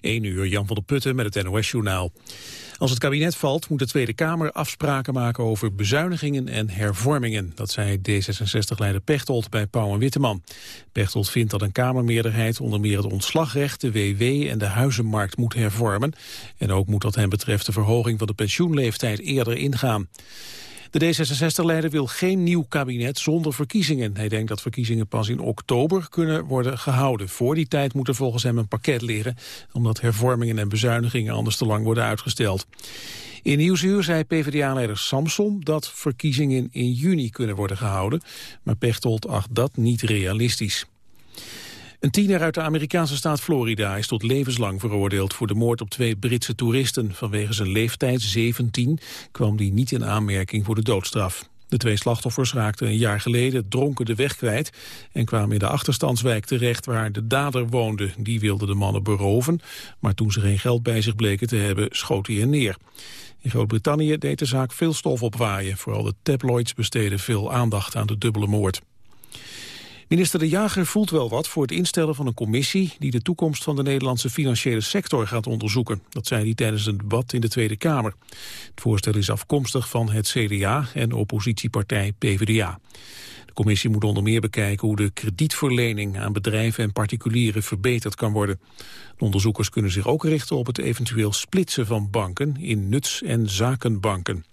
1 uur Jan van der Putten met het NOS-journaal. Als het kabinet valt moet de Tweede Kamer afspraken maken over bezuinigingen en hervormingen. Dat zei D66-leider Pechtold bij Pauw en Witteman. Pechtold vindt dat een Kamermeerderheid onder meer het ontslagrecht, de WW en de huizenmarkt moet hervormen. En ook moet dat hen betreft de verhoging van de pensioenleeftijd eerder ingaan. De D66-leider wil geen nieuw kabinet zonder verkiezingen. Hij denkt dat verkiezingen pas in oktober kunnen worden gehouden. Voor die tijd moet er volgens hem een pakket liggen... omdat hervormingen en bezuinigingen anders te lang worden uitgesteld. In Nieuwsuur zei PvdA-leider Samson dat verkiezingen in juni kunnen worden gehouden. Maar Pechtold acht dat niet realistisch. Een tiener uit de Amerikaanse staat Florida is tot levenslang veroordeeld voor de moord op twee Britse toeristen. Vanwege zijn leeftijd, 17, kwam die niet in aanmerking voor de doodstraf. De twee slachtoffers raakten een jaar geleden dronken de weg kwijt... en kwamen in de achterstandswijk terecht waar de dader woonde. Die wilde de mannen beroven, maar toen ze geen geld bij zich bleken te hebben... schoot hij er neer. In Groot-Brittannië deed de zaak veel stof opwaaien. Vooral de tabloids besteden veel aandacht aan de dubbele moord. Minister De Jager voelt wel wat voor het instellen van een commissie... die de toekomst van de Nederlandse financiële sector gaat onderzoeken. Dat zei hij tijdens een debat in de Tweede Kamer. Het voorstel is afkomstig van het CDA en oppositiepartij PvdA. De commissie moet onder meer bekijken hoe de kredietverlening aan bedrijven en particulieren verbeterd kan worden. De onderzoekers kunnen zich ook richten op het eventueel splitsen van banken in nuts- en zakenbanken.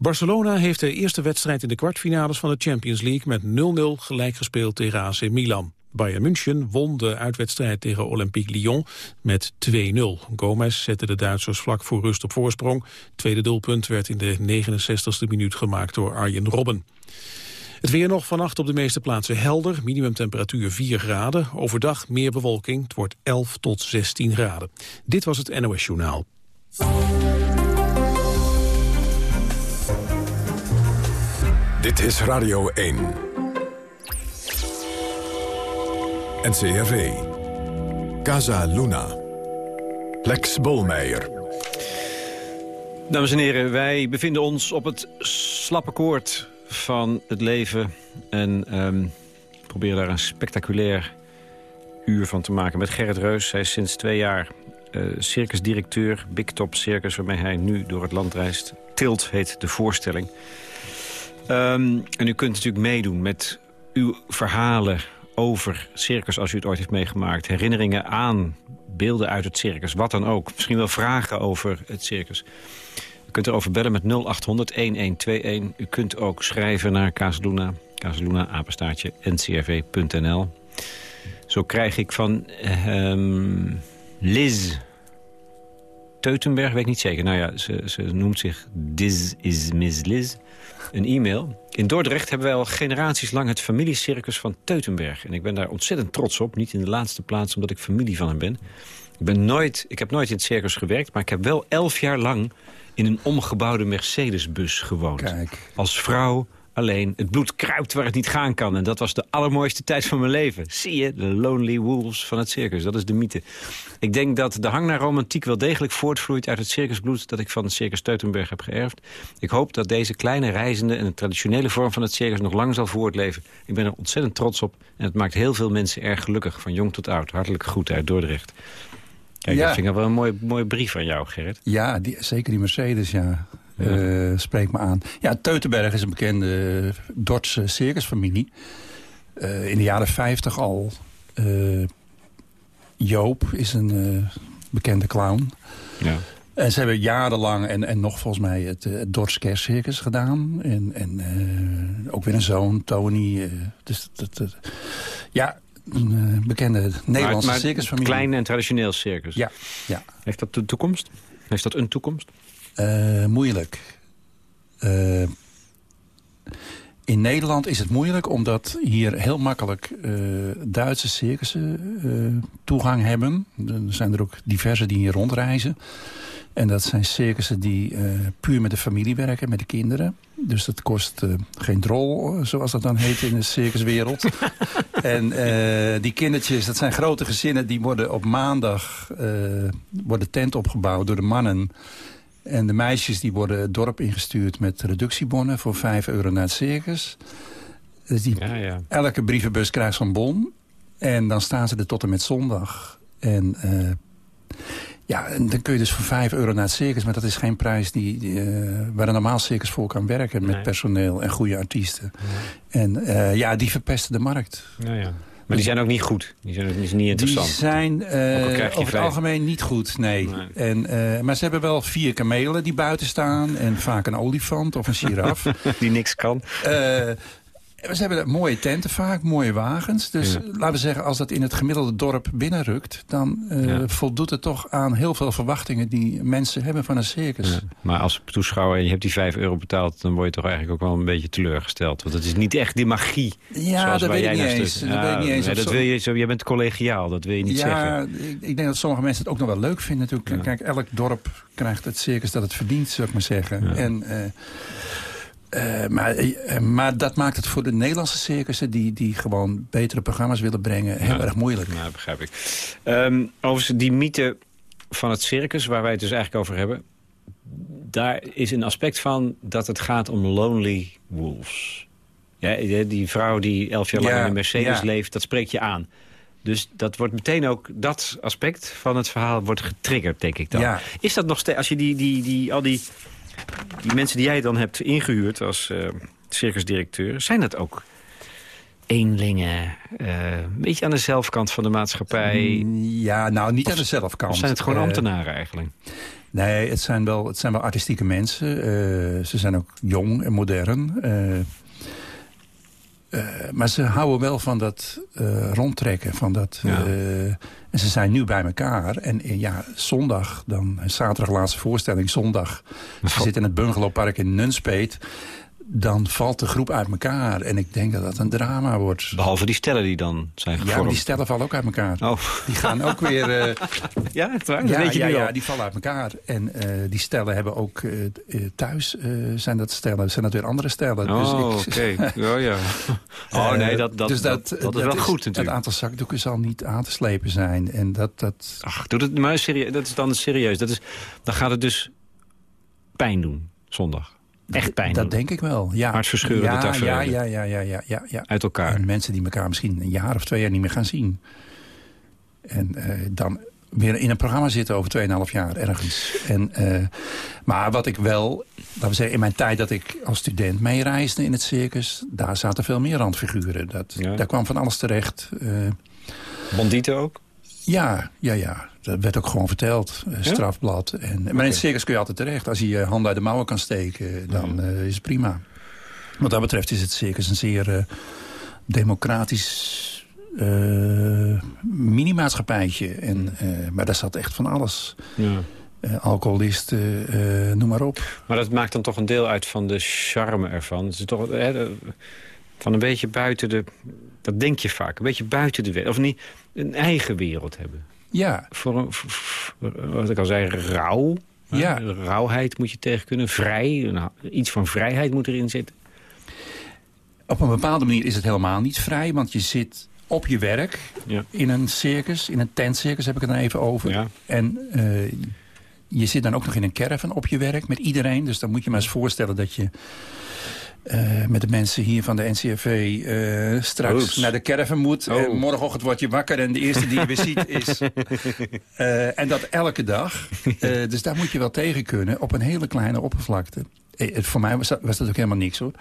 Barcelona heeft de eerste wedstrijd in de kwartfinales van de Champions League met 0-0 gelijk gespeeld tegen AC Milan. Bayern München won de uitwedstrijd tegen Olympique Lyon met 2-0. Gomez zette de Duitsers vlak voor rust op voorsprong. Tweede doelpunt werd in de 69e minuut gemaakt door Arjen Robben. Het weer nog vannacht op de meeste plaatsen helder. Minimumtemperatuur 4 graden. Overdag meer bewolking. Het wordt 11 tot 16 graden. Dit was het NOS Journaal. Dit is Radio 1. NCRV. Casa Luna. Lex Bolmeijer. Dames en heren, wij bevinden ons op het slappe koord van het leven. En um, proberen daar een spectaculair uur van te maken met Gerrit Reus. Hij is sinds twee jaar uh, circusdirecteur, Big Top Circus... waarmee hij nu door het land reist. Tilt heet de voorstelling. Um, en u kunt natuurlijk meedoen met uw verhalen over circus als u het ooit heeft meegemaakt. Herinneringen aan beelden uit het circus, wat dan ook. Misschien wel vragen over het circus. U kunt erover bellen met 0800-1121. U kunt ook schrijven naar Casaluna, Casaluna, apenstaartje, ncrv.nl. Zo krijg ik van um, Liz Teutenberg, weet ik niet zeker. Nou ja, ze, ze noemt zich This is Miss Liz een e-mail. In Dordrecht hebben wij al generaties lang het familiecircus van Teutenberg. En ik ben daar ontzettend trots op. Niet in de laatste plaats omdat ik familie van hem ben. Ik, ben nooit, ik heb nooit in het circus gewerkt, maar ik heb wel elf jaar lang in een omgebouwde Mercedesbus gewoond. Kijk. Als vrouw Alleen, het bloed kruipt waar het niet gaan kan. En dat was de allermooiste tijd van mijn leven. Zie je, de lonely wolves van het circus. Dat is de mythe. Ik denk dat de hang naar romantiek wel degelijk voortvloeit uit het circusbloed... dat ik van het Circus Teutenberg heb geërfd. Ik hoop dat deze kleine reizende en de traditionele vorm van het circus... nog lang zal voortleven. Ik ben er ontzettend trots op. En het maakt heel veel mensen erg gelukkig, van jong tot oud. Hartelijk groeten uit Dordrecht. Kijk, ja. dat vind ik wel een mooie, mooie brief van jou, Gerrit. Ja, die, zeker die Mercedes, ja. Uh, spreekt me aan. Ja, Teutenberg is een bekende Dordtse circusfamilie. Uh, in de jaren 50 al. Uh, Joop is een bekende clown. Ja. En ze hebben jarenlang en, en nog volgens mij het, het Dords Kerstcircus gedaan. En, en ook weer een zoon, Tony. dus dat, ja, een bekende Nederlandse maar, maar circusfamilie. Klein en traditioneel circus. Ja, ja. Heeft dat de toekomst? Heeft dat een toekomst? Uh, moeilijk. Uh, in Nederland is het moeilijk omdat hier heel makkelijk uh, Duitse circussen toegang hebben. Er zijn er ook diverse die hier rondreizen. En dat zijn circussen die puur met de familie werken, met de kinderen. Dus dat kost geen drol, zoals dat dan heet in de circuswereld. en die kindertjes, dat zijn grote gezinnen... die worden op maandag worden tent opgebouwd door de mannen... En de meisjes die worden het dorp ingestuurd met reductiebonnen voor 5 euro naar het circus. Dus die, ja, ja. elke brievenbus krijgt zo'n bon. En dan staan ze er tot en met zondag. En uh, ja, en dan kun je dus voor 5 euro naar het circus. Maar dat is geen prijs die, die uh, waar een normaal circus voor kan werken. Met nee. personeel en goede artiesten. Ja. En uh, ja, die verpesten de markt. Ja, ja. Maar die zijn ook niet goed. Die zijn ook niet, niet interessant. Die zijn uh, over het algemeen niet goed, nee. nee. En, uh, maar ze hebben wel vier kamelen die buiten staan. En vaak een olifant of een giraf. die niks kan. Uh, ze hebben mooie tenten vaak, mooie wagens. Dus ja. laten we zeggen, als dat in het gemiddelde dorp binnenrukt... dan uh, ja. voldoet het toch aan heel veel verwachtingen die mensen hebben van een circus. Ja. Maar als toeschouwer en je hebt die 5 euro betaald... dan word je toch eigenlijk ook wel een beetje teleurgesteld. Want het is niet echt die magie. Ja, dat weet, eens. dat weet ik niet eens. Nee, dat wil je, zo, jij bent collegiaal, dat wil je niet ja, zeggen. Ik, ik denk dat sommige mensen het ook nog wel leuk vinden. Natuurlijk. Kijk, elk dorp krijgt het circus dat het verdient, zou ik maar zeggen. En... Uh, uh, maar, uh, maar dat maakt het voor de Nederlandse circussen... die, die gewoon betere programma's willen brengen, heel ja. erg moeilijk. Ja, begrijp ik. Um, overigens, die mythe van het circus, waar wij het dus eigenlijk over hebben... daar is een aspect van dat het gaat om lonely wolves. Ja, die vrouw die elf jaar lang ja, in een Mercedes leeft, dat spreekt je aan. Dus dat wordt meteen ook, dat aspect van het verhaal wordt getriggerd, denk ik dan. Ja. Is dat nog steeds, als je die, die, die, al die die mensen die jij dan hebt ingehuurd als uh, circusdirecteur... zijn dat ook eenlingen, uh, een beetje aan de zelfkant van de maatschappij? Ja, nou, niet of, aan de zelfkant. Of zijn het gewoon ambtenaren uh, eigenlijk? Nee, het zijn wel, het zijn wel artistieke mensen. Uh, ze zijn ook jong en modern. Uh, maar ze houden wel van dat uh, rondtrekken. Van dat, ja. uh, en ze zijn nu bij elkaar. En ja, zondag, dan zaterdag laatste voorstelling, zondag. Ze zitten in het bungalowpark in Nunspeet dan valt de groep uit elkaar. En ik denk dat dat een drama wordt. Behalve die stellen die dan zijn gevormd. Ja, die stellen vallen ook uit elkaar. Oh. Die gaan ook weer... Uh, ja, waar, ja, weet je ja, ja, die vallen uit elkaar. En uh, die stellen hebben ook... Uh, thuis zijn dat stellen, zijn dat weer andere stellen. Oh, dus oké. Okay. Oh, ja. Oh, nee, dat, dat, dus dat, dat, dat is wel is, goed natuurlijk. Het aantal zakdoeken zal niet aan te slepen zijn. En dat... dat... Ach, doe het maar serieus. Dat is dan serieus. Dat is, dan gaat het dus pijn doen, zondag. Echt pijn Dat denk ik wel, ja. Hartverscheurende ja, tafereelen. ja, ja, ja, ja, ja, ja. Uit elkaar. En mensen die elkaar misschien een jaar of twee jaar niet meer gaan zien. En uh, dan weer in een programma zitten over 2,5 jaar ergens. En, uh, maar wat ik wel, laten we zeggen, in mijn tijd dat ik als student meereisde in het circus... daar zaten veel meer randfiguren. Dat, Ja. Daar kwam van alles terecht. Uh, Bandieten ook? Ja, ja, ja. Dat werd ook gewoon verteld. Uh, strafblad. En, maar in het circus kun je altijd terecht. Als je je hand uit de mouwen kan steken, dan Mhm. uh, is het prima. Wat dat betreft is het circus een zeer uh, democratisch mini-maatschappijtje. En, uh, maar daar zat echt van alles. Ja. Uh, alcoholisten, uh, noem maar op. Maar dat maakt dan toch een deel uit van de charme ervan. Het is toch hè, van een beetje buiten de... Dat denk je vaak, een beetje buiten de wereld. Of niet, een eigen wereld hebben. Ja. Voor, een, voor, wat ik al zei, rauw. Ja. Rauwheid moet je tegen kunnen. Vrij, nou, iets van vrijheid moet erin zitten. Op een bepaalde manier is het helemaal niet vrij. Want je zit op je werk ja. in een circus. In een tentcircus heb ik het dan even over. Ja. En uh, je zit dan ook nog in een caravan op je werk met iedereen. Dus dan moet je maar eens voorstellen dat je... Uh, met de mensen hier van de NCRV uh, straks naar de caravan moet. Oh. Morgenochtend word je wakker en de eerste die je weer ziet is... eh, en dat elke dag. Eh, dus daar moet je wel tegen kunnen op een hele kleine oppervlakte. Eh, voor mij was dat, was dat ook helemaal niks hoor.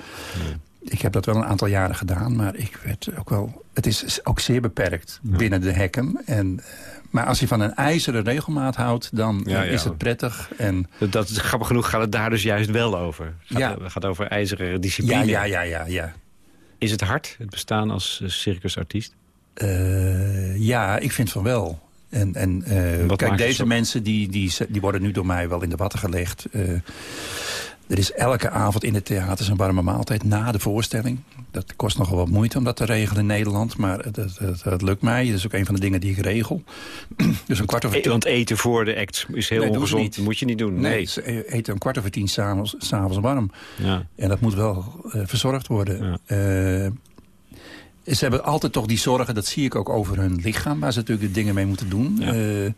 Nee. Ik heb dat wel een aantal jaren gedaan, maar ik werd ook wel... Het is ook zeer beperkt Ja. binnen de hekken. En, maar als je van een ijzeren regelmaat houdt, dan Ja, is het prettig. En, Dat, grappig genoeg gaat het daar dus juist wel over. Het gaat, Ja. het gaat over ijzeren discipline. ja, ja, ja, ja. Is het hard, het bestaan als uh, circusartiest? Uh, ja, ik vind van wel. En, en uh, kijk, deze zo? mensen die, die, die worden nu door mij wel in de watten gelegd. Uh, er is elke avond in het theater een warme maaltijd na de voorstelling. Dat kost nogal wat moeite om dat te regelen in Nederland. Maar dat, dat, dat lukt mij. Dat is ook een van de dingen die ik regel. dus een kwart over E- tien... want eten voor de act is heel Nee, ongezond. niet. Dat moet je niet doen. Nee, Nee. ze eten een kwart over tien s'avonds s'avonds warm. Ja. En dat moet wel uh, verzorgd worden. Ja. Uh, ze hebben altijd toch die zorgen, dat zie ik ook over hun lichaam... waar ze natuurlijk de dingen mee moeten doen. Ja. Uh,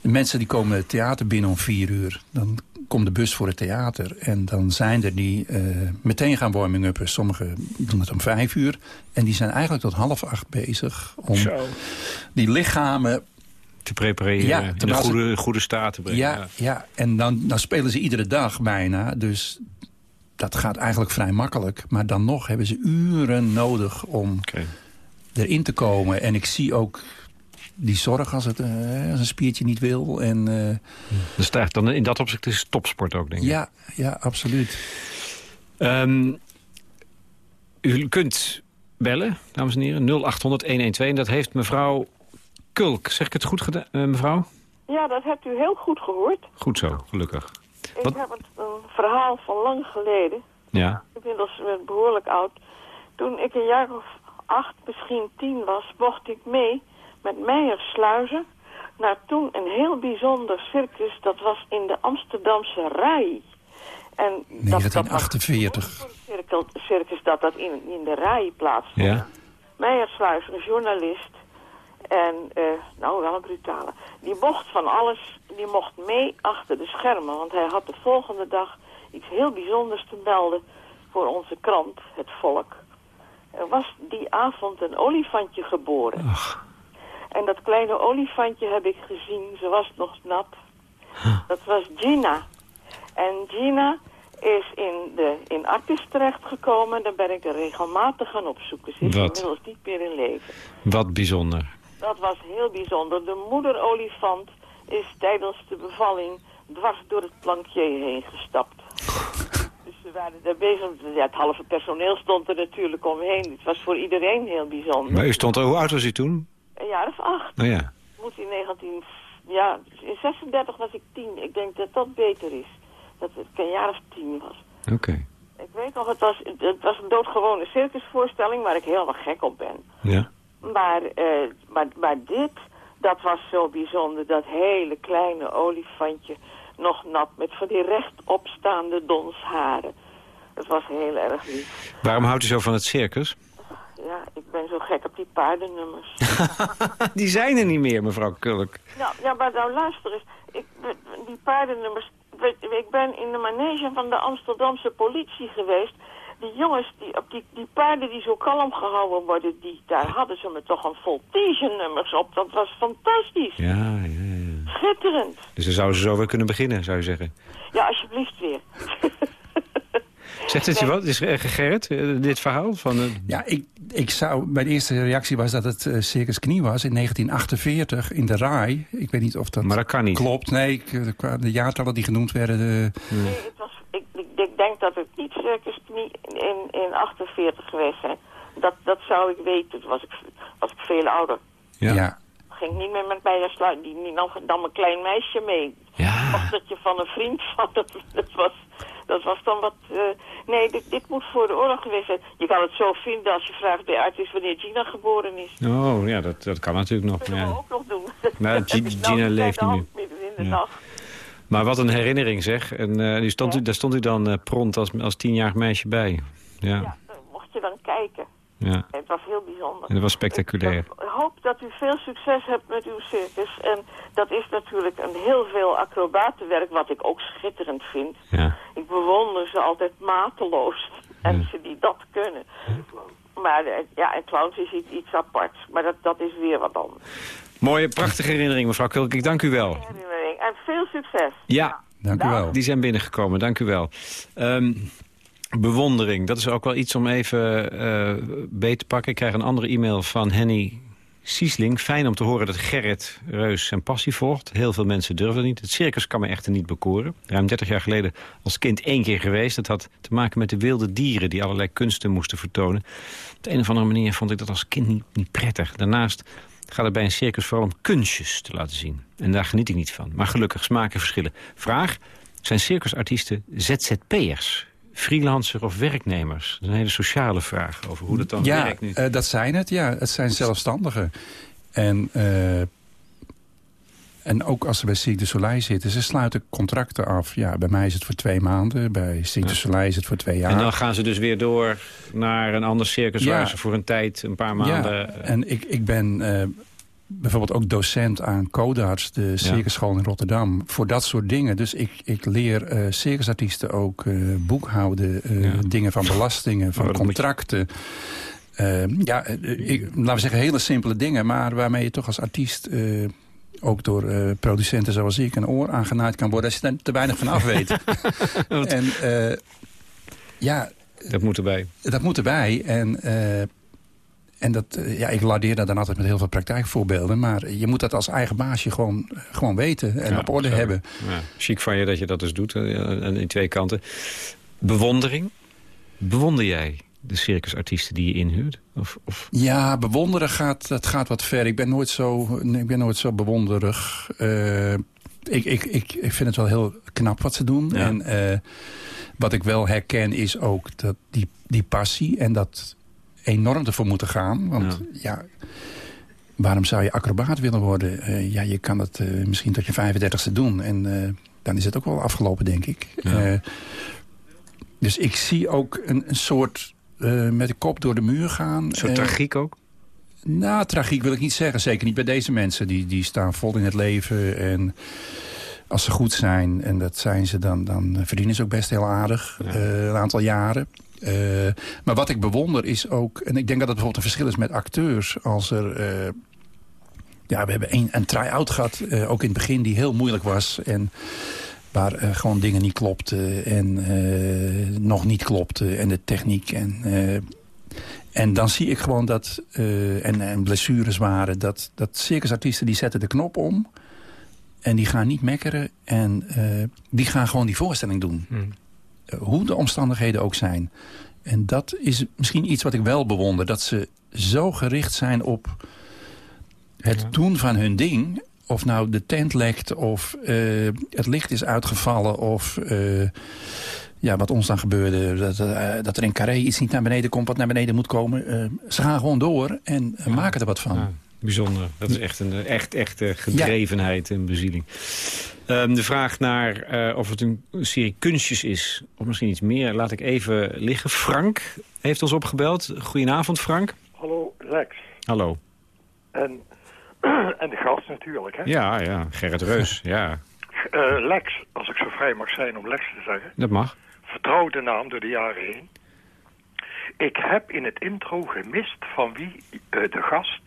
de mensen die komen het theater binnen om vier uur. Dan komt de bus voor het theater. En dan zijn er die uh, meteen gaan warming-uppen. Sommigen doen het om vijf uur. En die zijn eigenlijk tot half acht bezig... om Zo. die lichamen te prepareren, Ja, in een goede, goede staat te brengen. Ja, ja. en dan, dan spelen ze iedere dag bijna. Dus dat gaat eigenlijk vrij makkelijk. Maar dan nog hebben ze uren nodig om erin te komen. En ik zie ook die zorg als, het, eh, als een spiertje niet wil. En, eh, Dus dan in dat opzicht is het topsport ook, denk ik. ja, ja, absoluut. Ehm, u kunt bellen, dames en heren, 0800-112. En dat heeft mevrouw Kulk. Zeg ik het goed gedaan, eh, mevrouw? Ja, dat hebt u heel goed gehoord. Goed zo, gelukkig. Ik Wat- heb het, een verhaal van lang geleden. Ja. Inmiddels behoorlijk oud. Toen ik een jaar of acht, misschien tien was, mocht ik mee met Meijer Sluizen naar toen een heel bijzonder circus. Dat was in de Amsterdamse Rai. En dat- dat, 1948. was een cirkel- circus dat dat in, in de Rai plaatsvond. Ja. Meijer Sluis, een journalist. En, eh, nou wel een brutale. Die mocht van alles, die mocht mee achter de schermen. Want hij had de volgende dag iets heel bijzonders te melden voor onze krant, Het Volk. Er was die avond een olifantje geboren. En dat kleine olifantje heb ik gezien, ze was nog nat. Dat was Gina. En Gina is in, de, in Artis terechtgekomen. Daar ben ik er regelmatig gaan opzoeken. Ze is Wat? inmiddels niet meer in leven. Wat bijzonder. Dat was heel bijzonder. De moeder-olifant is tijdens de bevalling dwars door het plankje heen gestapt. Dus ze waren daar bezig. Ja, het halve personeel stond er natuurlijk omheen. Het was voor iedereen heel bijzonder. Maar u stond er, hoe oud was u toen? Een jaar of acht. Nou ja. Moet in 19... Ja, in 36 was ik tien. Ik denk dat dat beter is. Dat ik een jaar of tien was. Oké. Ik weet nog, het was, het was een doodgewone circusvoorstelling waar ik helemaal gek op ben. Ja. Maar, eh, maar, maar dit, dat was zo bijzonder. Dat hele kleine olifantje, nog nat, met van die rechtopstaande donsharen. Het was heel erg lief. Waarom houdt u zo van het circus? Ja, ik ben zo gek op die paardennummers. Die zijn er niet meer, mevrouw Kulk. ja, ja, maar nou luister eens. Ik, die paardennummers... Ik ben in de manege van de Amsterdamse politie geweest. Die jongens, die, op die, die paarden die zo kalm gehouden worden... Die, daar hadden ze me toch een voltige nummers op. Dat was fantastisch. Ja, ja, ja. Schitterend. Dus dan zouden ze zo weer kunnen beginnen, zou je zeggen. Ja, alsjeblieft weer. Zegt het je wat? Is eh, Gerrit, eh, dit verhaal? Van, eh, Ja, ik, ik zou, mijn eerste reactie was dat het Circus Knie was in 1948 in de RAI. Ik weet niet of dat, Maar dat kan niet. klopt. Nee, ik, qua de jaartallen die genoemd werden... Nee, het was, ik, ik, ik denk dat het niet circus niet in, in 48 geweest zijn. Dat, dat zou ik weten. Toen was ik, was ik veel ouder. ja. ja. Ging niet meer met mij naar sluiten. Die, die nam, nam een klein meisje mee. Ja. Of dat je van een vriend van. Dat, dat, was, dat was dan wat... nee, dit, dit moet voor de oorlog geweest zijn. Je kan het zo vinden als je vraagt bij artis wanneer Gina geboren is. Oh, ja, dat, dat kan natuurlijk nog. kunnen we ook nog doen. Het is Gina nou leeft niet hand Midden in de Ja. nacht. Maar wat een herinnering zeg. En die stond u, daar stond u dan eh, pront als, als tienjarig meisje bij. Ja, Ja, mocht je dan kijken. ja. Het was heel bijzonder. En dat was spectaculair. Ik hoop dat u veel succes hebt met uw circus. En dat is natuurlijk een heel veel acrobatenwerk, wat ik ook schitterend vind. Ja. Ik bewonder ze altijd mateloos. Mensen die dat kunnen. Maar eh, ja, en clowns is iets, iets aparts. Maar dat, dat is weer wat anders. Mooie, prachtige herinnering, mevrouw Kulk. Ik dank u wel. Herinnering. En veel succes. Ja, Dank u wel. die zijn binnengekomen. Dank u wel. Ehm, bewondering, dat is ook wel iets om even eh beet te pakken. Ik krijg een andere e-mail van Henny Siesling. Fijn om te horen dat Gerrit Reus zijn passie volgt. Heel veel mensen durven dat niet. Het circus kan me echter niet bekoren. Ruim 30 jaar geleden als kind één keer geweest. Dat had te maken met de wilde dieren die allerlei kunsten moesten vertonen. Op de een of andere manier vond ik dat als kind niet, niet prettig. Daarnaast gaat het bij een circus vooral om kunstjes te laten zien. En daar geniet ik niet van. Maar gelukkig smaken verschillen. Vraag, zijn circusartiesten ZZP'ers? Freelancer of werknemers? Dat is een hele sociale vraag over hoe dat dan ja, werkt nu. eh, dat zijn het. Ja, het zijn zelfstandigen. En, eh, en ook als ze bij Cirque du Soleil zitten, ze sluiten contracten af. Ja, bij mij is het voor twee maanden. Bij Cirque du Soleil is het voor twee jaar. En dan gaan ze dus weer door naar een ander circus... Ja. waar ze voor een tijd, een paar maanden... Ja, eh, en ik, ik ben bijvoorbeeld ook docent aan Codarts, de circusschool in Rotterdam, voor dat soort dingen. Dus ik, ik leer eh circusartiesten ook eh, boekhouden, eh, Ja. dingen van belastingen, van je- contracten. Eh, ja, ik, laten we zeggen hele simpele dingen, maar waarmee je toch als artiest ook door producenten zoals ik... een oor aangenaaid kan worden als je er te weinig van af weet. en uh, ja... Dat moet erbij. Dat moet erbij. En, uh, en dat, ja, ik lardeer dat dan altijd met heel veel praktijkvoorbeelden. Maar je moet dat als eigen baasje gewoon, gewoon weten en Ja, op orde zo. hebben. Ja, chic van je dat je dat dus doet. eh, aan die twee kanten. Bewondering. Bewonder jij de circusartiesten die je inhuurt? Of, of... Ja, bewonderen gaat, dat gaat wat ver. Ik ben nooit zo, ik ben nooit zo bewonderig. Eh, ik, ik, ik, ik vind het wel heel knap wat ze doen. Ja. En eh, wat ik wel herken is ook dat die, die passie en dat enorm ervoor moeten gaan. Want ja, waarom zou je acrobaat willen worden? Eh, ja, je kan het eh, misschien tot je 35ste doen. En eh, dan is het ook wel afgelopen, denk ik. Ja. Dus ik zie ook een, een soort met de kop door de muur gaan. Eh, tragiek ook? nou, tragiek wil ik niet zeggen. Zeker niet bij deze mensen. Die, die staan vol in het leven. En als ze goed zijn, en dat zijn ze, dan, dan verdienen ze ook best heel aardig. Ja. een aantal jaren. Eh, maar wat ik bewonder is ook... En ik denk dat het bijvoorbeeld een verschil is met acteurs. Als er... eh, ja, we hebben een, een try-out gehad, eh, ook in het begin, die heel moeilijk was. En waar gewoon dingen niet klopten en nog niet klopten. En de techniek en... en dan zie ik gewoon dat, en, en blessures waren, dat, dat circusartiesten die zetten de knop om. En die gaan niet mekkeren en die gaan gewoon die voorstelling doen. Hmm. Hoe de omstandigheden ook zijn. En dat is misschien iets wat ik wel bewonder. Dat ze zo gericht zijn op het Ja. doen van hun ding. Of nou de tent lekt of eh, het licht is uitgevallen of... eh, ja, wat ons dan gebeurde, dat, eh, dat er in Carré iets niet naar beneden komt wat naar beneden moet komen. Ze gaan gewoon door en maken er wat van. Ja, bijzonder. Dat is echt een eh, echt, echte gedrevenheid en bezieling. Ehm, de vraag naar eh, of het een serie kunstjes is, of misschien iets meer, laat ik even liggen. Frank heeft ons opgebeld. Goedenavond, Frank. Hallo Lex. Hallo. En, en de gast natuurlijk. Hè? Ja, ja, Gerrit Reus. Ja, Eh, Lex, als ik zo vrij mag zijn om Lex te zeggen. dat mag. Vertrouwde naam door de jaren heen. Ik heb in het intro gemist van wie eh, de gast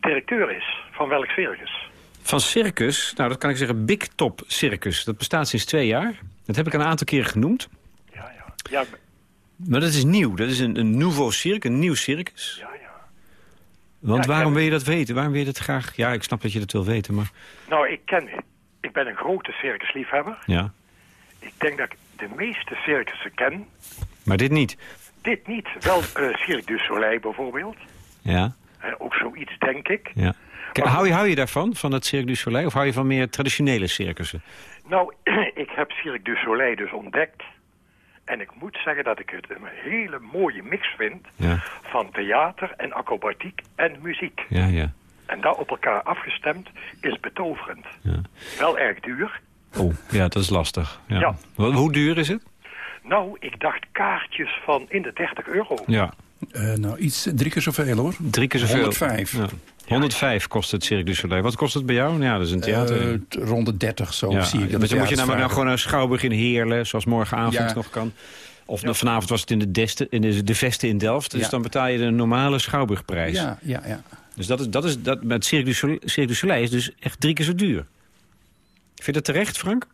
directeur is. Van welk circus. Van Circus, nou dat kan ik zeggen, Big Top Circus. Dat bestaat sinds twee jaar. Dat heb ik een aantal keren genoemd. Ja, ja. Ja, Maar dat is nieuw. Dat is een, een nouveau circus, een nieuw circus. ja, ja. Want Ja, waarom wil je dat weten? Waarom wil je dat graag? Ja, ik snap dat je dat wil weten, maar... Nou, ik ken... Ik ben een grote circusliefhebber. Ja. Ik denk dat ik de meeste circussen ken. Maar dit niet. Dit niet. Wel eh Cirque du Soleil bijvoorbeeld. Ja, ook zoiets, denk ik. ja. Hou, je, hou je daarvan, van het Cirque du Soleil? Of hou je van meer traditionele circussen? Nou, ik heb Cirque du Soleil dus ontdekt. En ik moet zeggen dat ik het een hele mooie mix vind Ja, van theater en acrobatiek en muziek. ja, ja. En dat op elkaar afgestemd is betoverend. ja. Wel erg duur. Oh, ja, dat is lastig. Ja. Hoe duur is het? Nou, ik dacht kaartjes van in de 30 euro. Ja, Eh, nou, iets drie keer zoveel hoor. drie keer zoveel. 105. Ja. 105 kost het Cirque du Soleil. Wat kost het bij jou? Ja, dat is een theater. Eh, t- rond de 30 zo ja. zie ik dat. Dan moet je namelijk nou gewoon naar Schouwburg in Heerlen, zoals morgenavond Ja. nog kan. Of vanavond was het in de, Deste, in de, de Vesten in Delft. Dus Ja. dan betaal je de normale Schouwburgprijs. Ja, ja, ja. Dus dat is, dat is, dat, met Cirque du, Soleil, Cirque du Soleil is dus echt drie keer zo duur. Vind je dat terecht, Frank?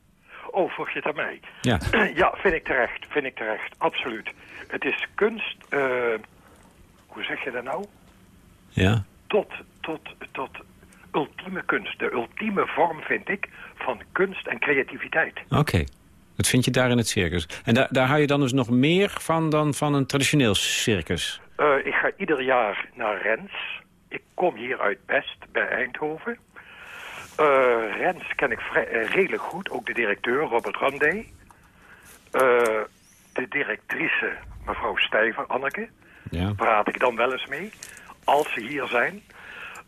Oh, vroeg je het aan mij? Ja. Ja, vind ik terecht. Vind ik terecht. Absoluut. Het is kunst... eh, hoe zeg je dat nou? Ja. tot, tot, tot ultieme kunst. De ultieme vorm, vind ik, van kunst en creativiteit. Oké. Dat vind je daar in het circus. En daar, daar hou je dan dus nog meer van dan van een traditioneel circus? Eh, ik ga ieder jaar naar Rens. Ik kom hier uit Best, bij Eindhoven. Eh, Rens ken ik vrij, eh, redelijk goed, ook de directeur, Robert Randé. De directrice, mevrouw Stijver, Anneke. Ja. praat ik dan wel eens mee, als ze hier zijn.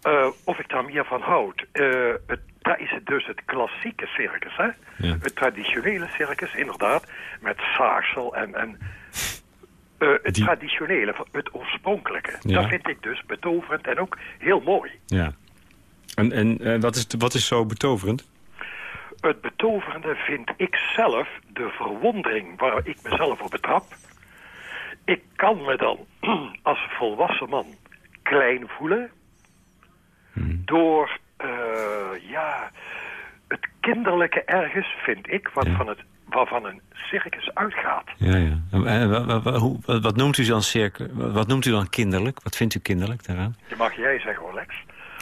Eh, of ik daar meer van houd. Het, daar is het dus het klassieke circus, hè? Ja. Het traditionele circus, inderdaad, met zaagsel en... en eh, het Die- traditionele, het oorspronkelijke. Ja. Dat vind ik dus betoverend en ook heel mooi. ja. En, en wat, is, wat is zo betoverend? Het betoverende vind ik zelf de verwondering waar ik mezelf op betrap. Ik kan me dan als volwassen man klein voelen door, eh, kinderlijke ergens, vind ik, wat Ja. van het, waarvan een circus uitgaat. Ja, ja. En, hoe- wat, wat noemt u dan circus? Wat noemt u dan kinderlijk? Wat vindt u kinderlijk daaraan? Die mag jij zeggen, hoor, Lex.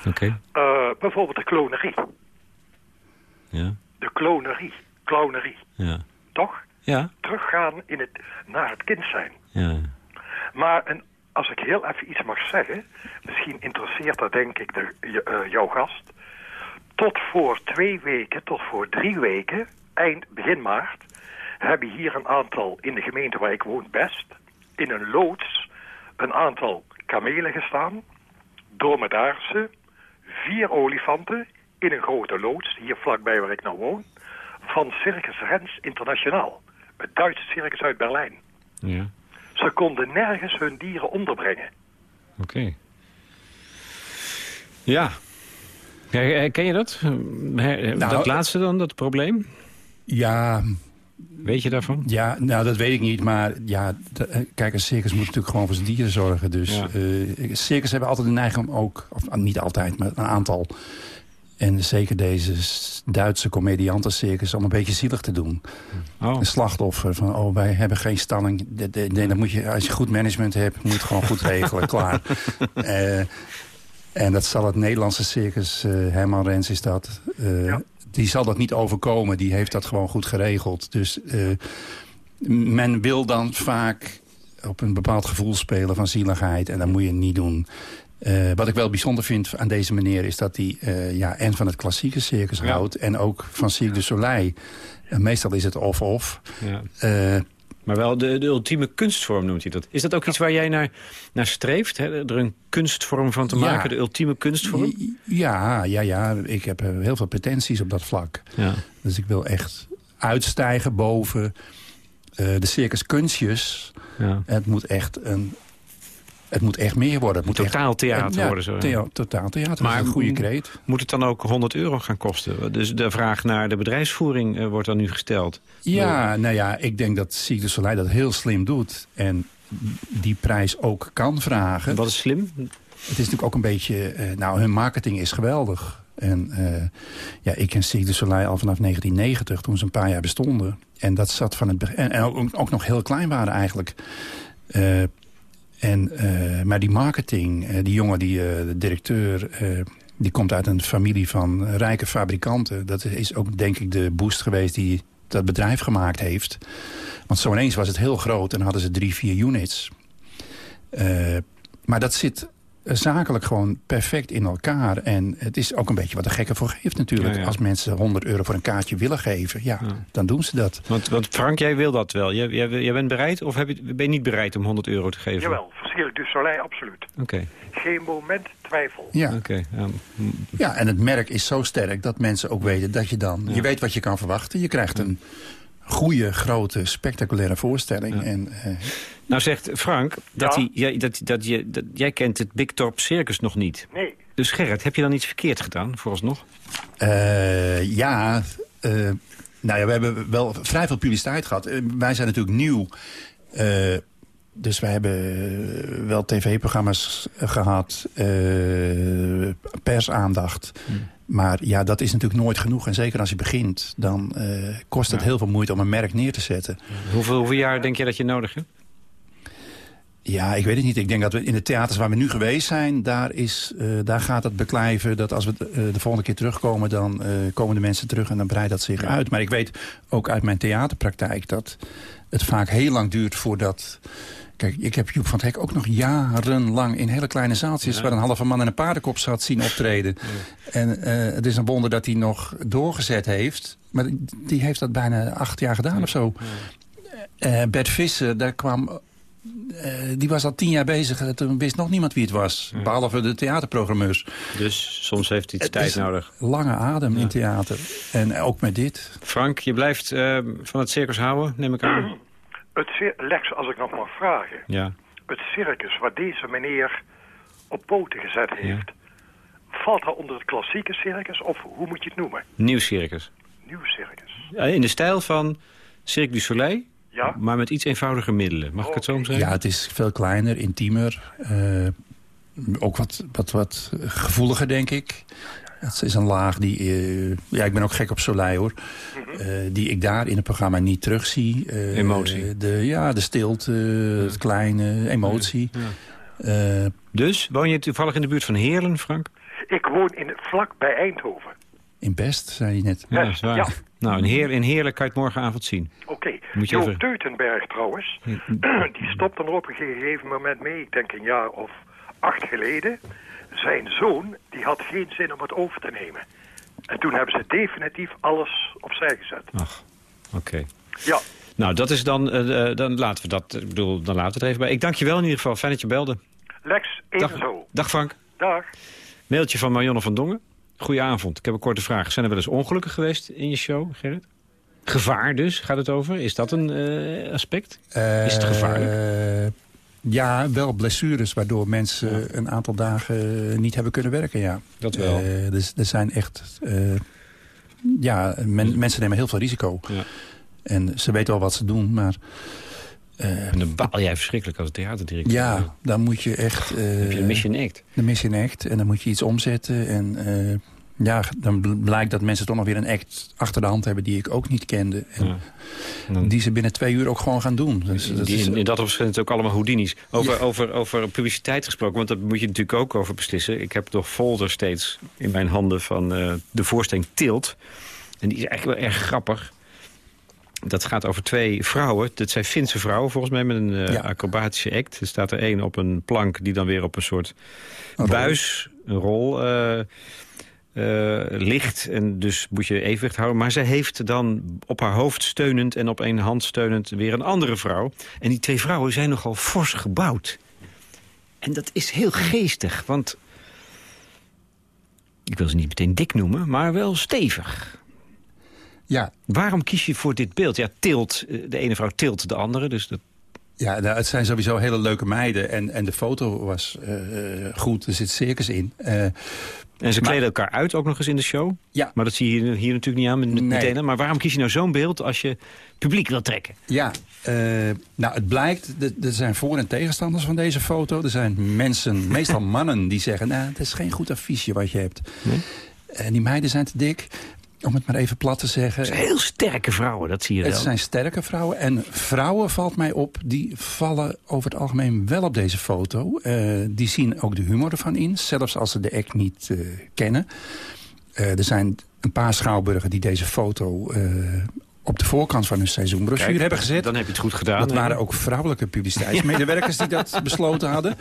Oké. Eh, bijvoorbeeld de klonerie. Ja. De klonerie. Clownerie. Ja. Toch? Ja. Teruggaan in het, naar het kind zijn. Ja. Maar een, als ik heel even iets mag zeggen... misschien interesseert dat denk ik de, eh, jouw gast... tot voor twee weken, tot voor drie weken... eind begin maart... hebben hier een aantal in de gemeente waar ik woon best... in een loods een aantal kamelen gestaan... dromedaarse, vier olifanten... in een grote loods, hier vlakbij waar ik nou woon... van Circus Rens Internationaal. Het Duitse circus uit Berlijn. Ja. Ze konden nergens hun dieren onderbrengen. Oké. Ja. Ja, Ken je dat? Nou, dat laatste dan, dat probleem? Ja, Weet je daarvan? ja, nou dat weet ik niet. Maar ja, eh, kijk, een circus moet natuurlijk gewoon voor zijn dieren zorgen. Dus Ja. eh, circus hebben altijd de neiging om ook, of niet altijd, maar een aantal. En zeker deze s- Duitse comediantencircus om een beetje zielig te doen. Oh. Een slachtoffer van, oh, wij hebben geen stalling. Dan moet je, als je goed management hebt, moet je het gewoon goed regelen. Klaar. Eh, en dat zal het Nederlandse circus, eh, Herman Rens is dat... eh, Ja. Die zal dat niet overkomen. Die heeft dat gewoon goed geregeld. Dus men wil dan vaak op een bepaald gevoel spelen van zieligheid. En dat moet je niet doen. Eh, wat ik wel bijzonder vind aan deze meneer is dat hij eh, ja, en van het klassieke circus Ja. houdt. En ook van Cirque du Soleil. En meestal is het of-of. Ja. Eh, Maar wel de, de ultieme kunstvorm noemt hij dat. Is dat ook iets waar jij naar, naar streeft? Hè? Er een kunstvorm van te maken, de ultieme kunstvorm? ja, ja, ja, ik heb eh, heel veel pretenties op dat vlak. Ja. Dus ik wil echt uitstijgen boven eh, de circus kunstjes. ja. Het moet echt een... Het moet echt meer worden. Het moet Totaal echt, theater ja, worden zo. thea- totaal theater, Maar een goede kreet. Moet het dan ook 100 euro gaan kosten? Dus de vraag naar de bedrijfsvoering eh, wordt dan nu gesteld. Ja, nou ja, ik denk dat Cirque du Soleil dat heel slim doet. En die prijs ook kan vragen. Wat is slim? Het is natuurlijk ook een beetje... eh, nou, hun marketing is geweldig. En eh, ja, ik ken Cirque du Soleil al vanaf 1990, toen ze een paar jaar bestonden. En dat zat van het begin... En, en ook, ook nog heel klein waren eigenlijk. Eh, en, eh, maar die marketing, eh, die jongen, die, eh, de directeur... die komt uit een familie van rijke fabrikanten. Dat is ook, denk ik, de boost geweest die dat bedrijf gemaakt heeft. Want zo ineens was het heel groot en hadden ze drie, vier units. Maar dat zit zakelijk gewoon perfect in elkaar. En het is ook een beetje wat de gekke voor geeft natuurlijk. Ja, ja. Als mensen 100 euro voor een kaartje willen geven, ja, Ja. dan doen ze dat. Want, want Frank, jij wil dat wel. Jij, jij, jij bent bereid of heb je, ben je niet bereid om 100 euro te geven? Jawel, voor Cirque du Soleil absoluut. Oké, Geen moment twijfel. Ja. ja, en het merk is zo sterk dat mensen ook weten dat je dan... Je weet wat je kan verwachten. Je krijgt een goede, grote, spectaculaire voorstelling. Ja. En, eh, Nou zegt Frank dat, Ja? hij, jij, dat, dat, je, dat jij kent het Big Top Circus nog niet. Nee, Dus Gerrit, heb je dan iets verkeerd gedaan vooralsnog? Eh, ja, eh, nou ja, we hebben wel vrij veel publiciteit gehad. Eh, wij zijn natuurlijk nieuw. Eh, dus wij hebben wel tv-programma's gehad, eh, persaandacht. Maar ja, dat is natuurlijk nooit genoeg. En zeker als je begint, dan eh, kost het Ja. heel veel moeite om een merk neer te zetten. Hoeveel, hoeveel jaar denk je dat je nodig hebt? Ja, ik weet het niet. Ik denk dat we in de theaters waar we nu geweest zijn... daar, is, eh, daar gaat het beklijven dat als we eh, de volgende keer terugkomen... dan komen de mensen terug en dan breidt dat zich uit. Maar ik weet ook uit mijn theaterpraktijk... dat het vaak heel lang duurt voordat... Kijk, ik heb Joep van het Hek ook nog jarenlang in hele kleine zaaltjes... Ja. waar een halve man en een paardenkop zat zien optreden. En eh, het is een wonder dat hij nog doorgezet heeft. Maar die- heeft dat bijna acht jaar gedaan of zo. Eh, Bert Visser, daar kwam eh, die was al tien jaar bezig. en Toen wist nog niemand wie het was. Behalve de theaterprogrammeurs. Dus soms heeft hij tijd nodig. Lange adem in theater. En ook met dit. Frank, je blijft van het circus houden, neem ik aan? Het Lex, als ik nog mag vragen. Ja. Het circus wat deze meneer op poten gezet heeft... valt dat onder het klassieke circus of hoe moet je het noemen? Nieuw circus. Nieuw circus. Ja, In de stijl van Cirque du Soleil, Ja? maar met iets eenvoudiger middelen. Mag ik het zo omschrijven? Ja, het is veel kleiner, intiemer. eh, ook wat, wat, wat gevoeliger, denk ik. Dat is een laag die... eh, ja, ik ben ook gek op Soleil, hoor. Mhm. Eh, die ik daar in het programma niet terugzie. Eh, Emotie. De, ja, de stilte, het kleine, emotie. Eh, Dus, woon je toevallig in de buurt van Heerlen, Frank? Ik woon in, vlak bij Eindhoven. in Best, zei je net. Ja, Ja, dat is waar. ja. Nou, in, Heer, in Heerlen kan je het morgenavond zien. Oké, even- Teutenberg trouwens, die stopte er op een gegeven moment mee, ik denk een jaar of acht geleden. Zijn zoon, die had geen zin om het over te nemen. En toen hebben ze definitief alles opzij gezet. Ach, oké. Ja, Nou, dat is dan, eh, eh, dan laten we dat, ik bedoel, dan laten we het er even bij. Ik dank je wel in ieder geval, fijn dat je belde. Lex, Dag, evenzo. dag Frank. Dag. Mailtje van Marjonne van Dongen. Goedenavond, ik heb een korte vraag. Zijn er wel eens ongelukken geweest in je show, Gerrit? Gevaar dus, gaat het over? Is dat een eh, aspect? Is het gevaarlijk? Ja, wel blessures waardoor mensen een aantal dagen niet hebben kunnen werken, ja. Dat wel. Eh, dus er zijn echt... eh, ja, men- mensen nemen heel veel risico. Ja. En ze weten wel wat ze doen, maar... eh, En dan baal jij verschrikkelijk als theaterdirecteur. ja, dan moet je echt... eh, Heb je een mission act? de missie in act. En dan moet je iets omzetten. En ja, dan bl- blijkt dat mensen toch nog weer een act achter de hand hebben... die ik ook niet kende. En Ja. En dan- die ze binnen twee uur ook gewoon gaan doen. Dus dat Die, is, in, dat opzicht zijn het ook allemaal Houdini's. Over, over, over publiciteit gesproken, want dat moet je natuurlijk ook over beslissen. Ik heb nog folder steeds in mijn handen van eh, de voorstelling Tilt. En die is eigenlijk wel erg grappig. Dat gaat over twee vrouwen. Dat zijn Finse vrouwen volgens mij met een eh, Ja. acrobatische act. Er staat er één op een plank die dan weer op een soort Een buis, een rol... eh, eh, ligt en dus moet je evenwicht houden. Maar zij heeft dan op haar hoofd steunend en op één hand steunend weer een andere vrouw. En die twee vrouwen zijn nogal fors gebouwd. En dat is heel geestig, want... Ik wil ze niet meteen dik noemen, maar wel stevig. ja, Waarom kies je voor dit beeld? Ja, tilt, eh, de ene vrouw tilt de andere, dus dat... ja nou, het zijn sowieso hele leuke meiden. En, en de foto was eh, goed, er zit circus in. Eh, En ze Maar- kleden elkaar uit ook nog eens in de show. ja, Maar dat zie je hier, hier natuurlijk niet aan met- Nee. meteen. Maar waarom kies je nou zo'n beeld als je publiek wil trekken? Ja, eh, nou het blijkt, er er zijn voor- en tegenstanders van deze foto. Er zijn mensen, meestal mannen, die zeggen... nou, het is geen goed affiche wat je hebt. Nee? En die meiden zijn te dik, om het maar even plat te zeggen. Het zijn heel sterke vrouwen, dat zie je Het wel. zijn sterke vrouwen. En vrouwen valt mij op, die vallen over het algemeen wel op deze foto. Eh, die zien ook de humor ervan in, zelfs als ze de act niet eh, kennen. Eh, er zijn een paar schouwburgen die deze foto op de voorkant van hun seizoenbrochure hebben gezet. Dan heb je het goed gedaan. Dat waren ook vrouwelijke publiciteitsmedewerkers die dat besloten hadden.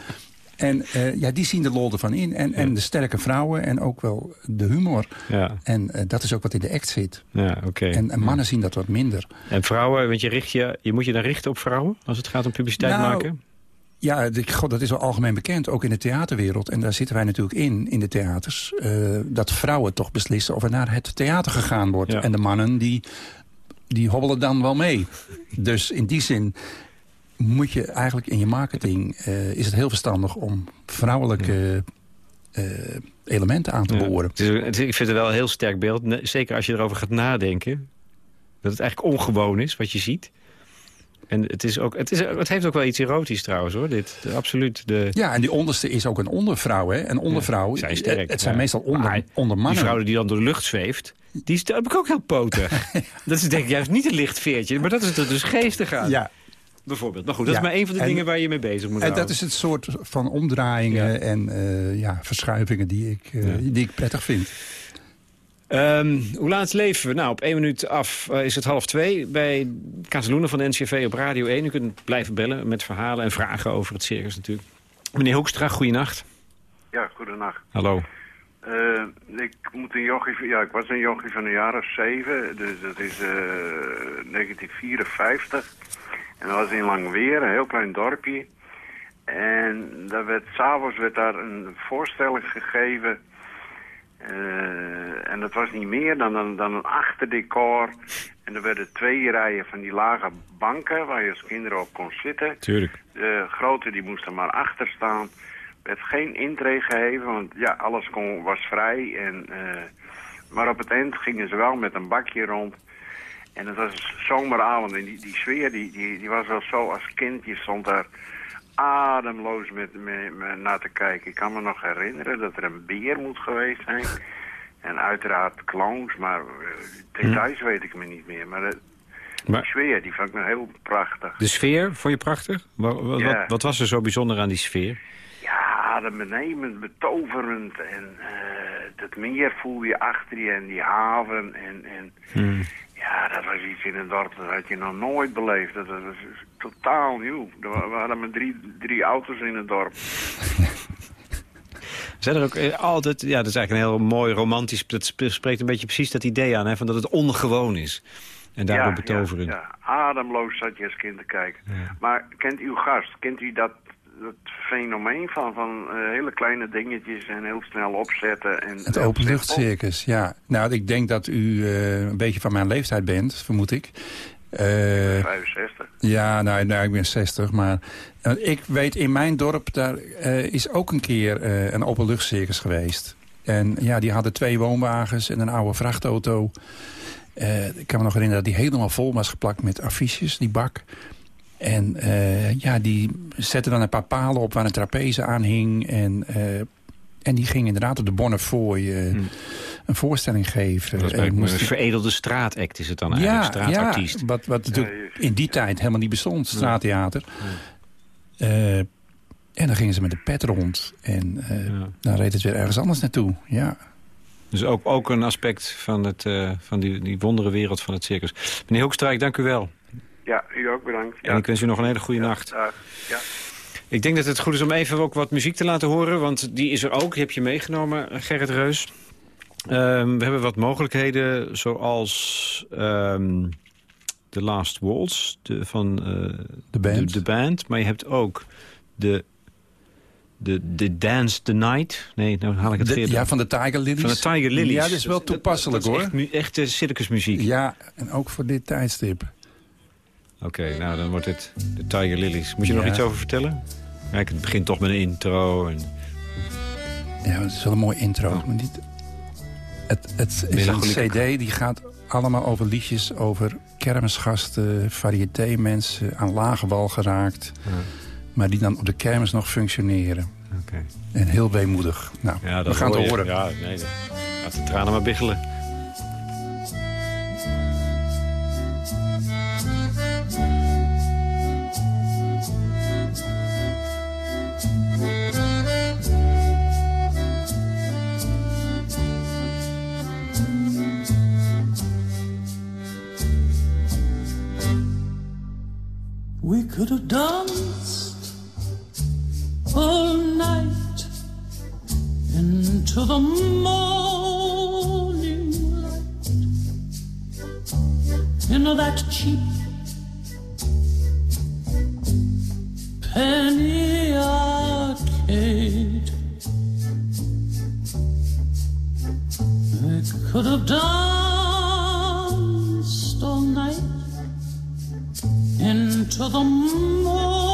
En eh, ja, die zien de lol ervan in. En, en de sterke vrouwen en ook wel de humor. Ja, En eh, dat is ook wat in de act zit. ja oké. En, en mannen zien dat wat minder. En vrouwen, want je, richt je, je moet je dan richten op vrouwen... als het gaat om publiciteit Nou, maken? Ja, de- god, dat is wel algemeen bekend, ook in de theaterwereld. En daar zitten wij natuurlijk in, in de theaters. eh, dat vrouwen toch beslissen of er naar het theater gegaan wordt. En de mannen, die, die hobbelen dan wel mee. Dus in die zin moet je eigenlijk in je marketing... eh, is het heel verstandig om vrouwelijke eh, elementen aan te behoren. Het is- ik vind het wel een heel sterk beeld. Zeker als je erover gaat nadenken. Dat het eigenlijk ongewoon is, wat je ziet. En het, is ook, het, is, het heeft ook wel iets erotisch trouwens, hoor. Dit, absoluut. De, Ja, en die onderste is ook een ondervrouw. Hè? Een ondervrouw, zijn eh, sterk, het zijn ja. meestal onder, Maar onder mannen. Die vrouw die dan door de lucht zweeft, die is heb ik ook heel potig. dat is denk ik juist niet een licht veertje, maar dat is er dus geestig aan. ja, Bijvoorbeeld. Maar goed, dat Ja, is maar een van de en- dingen waar je mee bezig moet En houden. dat is het soort van omdraaiingen Ja. en eh, ja, verschuivingen die ik, eh, Ja. die ik prettig vind. Ehm, hoe laat leven we? Nou, op één minuut af eh, is het half twee bij Kazeloenen van de NCV op Radio 1. U kunt blijven bellen met verhalen en vragen over het circus natuurlijk. Meneer Hoekstra, goeienacht. Ja, goedenacht. Hallo. Eh, ik moet een jochie, ja, ik was een jochie van een jaar of zeven, dus dat is eh 1954. En dat was in Langweer, een heel klein dorpje. En daar werd, s'avonds werd daar een voorstelling gegeven. Eh, en dat was niet meer dan, dan, dan een achterdecor. En er werden twee rijen van die lage banken waar je als kinderen op kon zitten. Tuurlijk. De grote die moesten maar achter staan. Er werd geen intree gegeven, want ja, alles kon, was vrij. En, eh, maar op het eind gingen ze wel met een bakje rond. En het was een zomeravond en die, die sfeer die, die, die was wel zo als kind. Je stond daar ademloos met, met, met naar te kijken. Ik kan me nog herinneren dat er een beer moet geweest zijn. En uiteraard clowns, maar uh, details weet ik me niet meer. Maar, uh, Maar- de sfeer, die vond ik nou heel prachtig. De sfeer, vond je prachtig? Wat, wat, Ja. wat, wat was er zo bijzonder aan die sfeer? Ja, adembenemend, betoverend. En eh dat meer voel je achter je en die haven. En, en ja, dat was iets in het dorp, dat had je nog nooit beleefd. Dat was totaal nieuw. We hadden maar drie, drie auto's in het dorp. Zijn er ook eh, altijd, ja, dat is eigenlijk een heel mooi romantisch, dat sp- spreekt een beetje precies dat idee aan, hè, van dat het ongewoon is. En daardoor ja, betoverend. Ja, ja, ademloos zat je als kind te kijken. Maar kent uw gast, kent u dat, dat fenomeen van, van eh, hele kleine dingetjes en heel snel opzetten? En Het openluchtcircus, ja. Nou, ik denk dat u eh, een beetje van mijn leeftijd bent, vermoed ik. Eh, simpel. 65. ja, nou, nou, ik ben 60, maar eh, ik weet in mijn dorp, daar eh, is ook een keer eh, een openluchtcircus geweest. En ja, die hadden twee woonwagens en een oude vrachtauto. Eh, ik kan me nog herinneren dat die helemaal vol was geplakt met affiches, die bak. En eh, ja, die zetten dan een paar palen op waar een trapeze aan hing. En, eh, en die ging inderdaad op de Bonnefoy eh, een voorstelling geven. Dat En moest een die- veredelde straatact is het dan eigenlijk, ja, straatartiest. ja, wat, wat natuurlijk in die tijd helemaal niet bestond, straattheater. Eh, en dan gingen ze met de pet rond. En eh, Ja. dan reed het weer ergens anders naartoe. Ja. Dus ook, ook een aspect van, het, eh, van die, die wondere wereld van het circus. Meneer Hoekstrijk, dank u wel. Ja, u ook bedankt. En ik wens u nog een hele goede nacht. Dag. ja. Ik denk dat het goed is om even ook wat muziek te laten horen. Want die is er ook. Die heb je meegenomen, Gerrit Reus. Ehm, we hebben wat mogelijkheden, zoals ehm The Last Waltz de, van eh, De band. De, de band. Maar je hebt ook de, de, de Dance the Night. Nee, nou haal ik het weer. ja, van de Tiger Lilies. van de Tiger Lilies. Ja, dat is wel toepasselijk dat, dat hoor. is echt, nu echt eh, circusmuziek. Ja, en ook voor dit tijdstip. Oké, nou dan wordt het de Tiger Lilies. Moet je nog iets over vertellen? Kijk, het begint toch met een intro. En... Ja, het is wel een mooi intro. Oh. Maar niet, het, het is een cd die gaat allemaal over liedjes... over kermisgasten, variété mensen... aan lage wal geraakt. Maar die dan op de kermis nog functioneren. Oké. En heel weemoedig. Nou, Ja, we gaan het horen. Ja, nee, laat de tranen maar biggelen. Could have danced all night into the morning light. You that cheap penny arcade. We could have danced to the moon.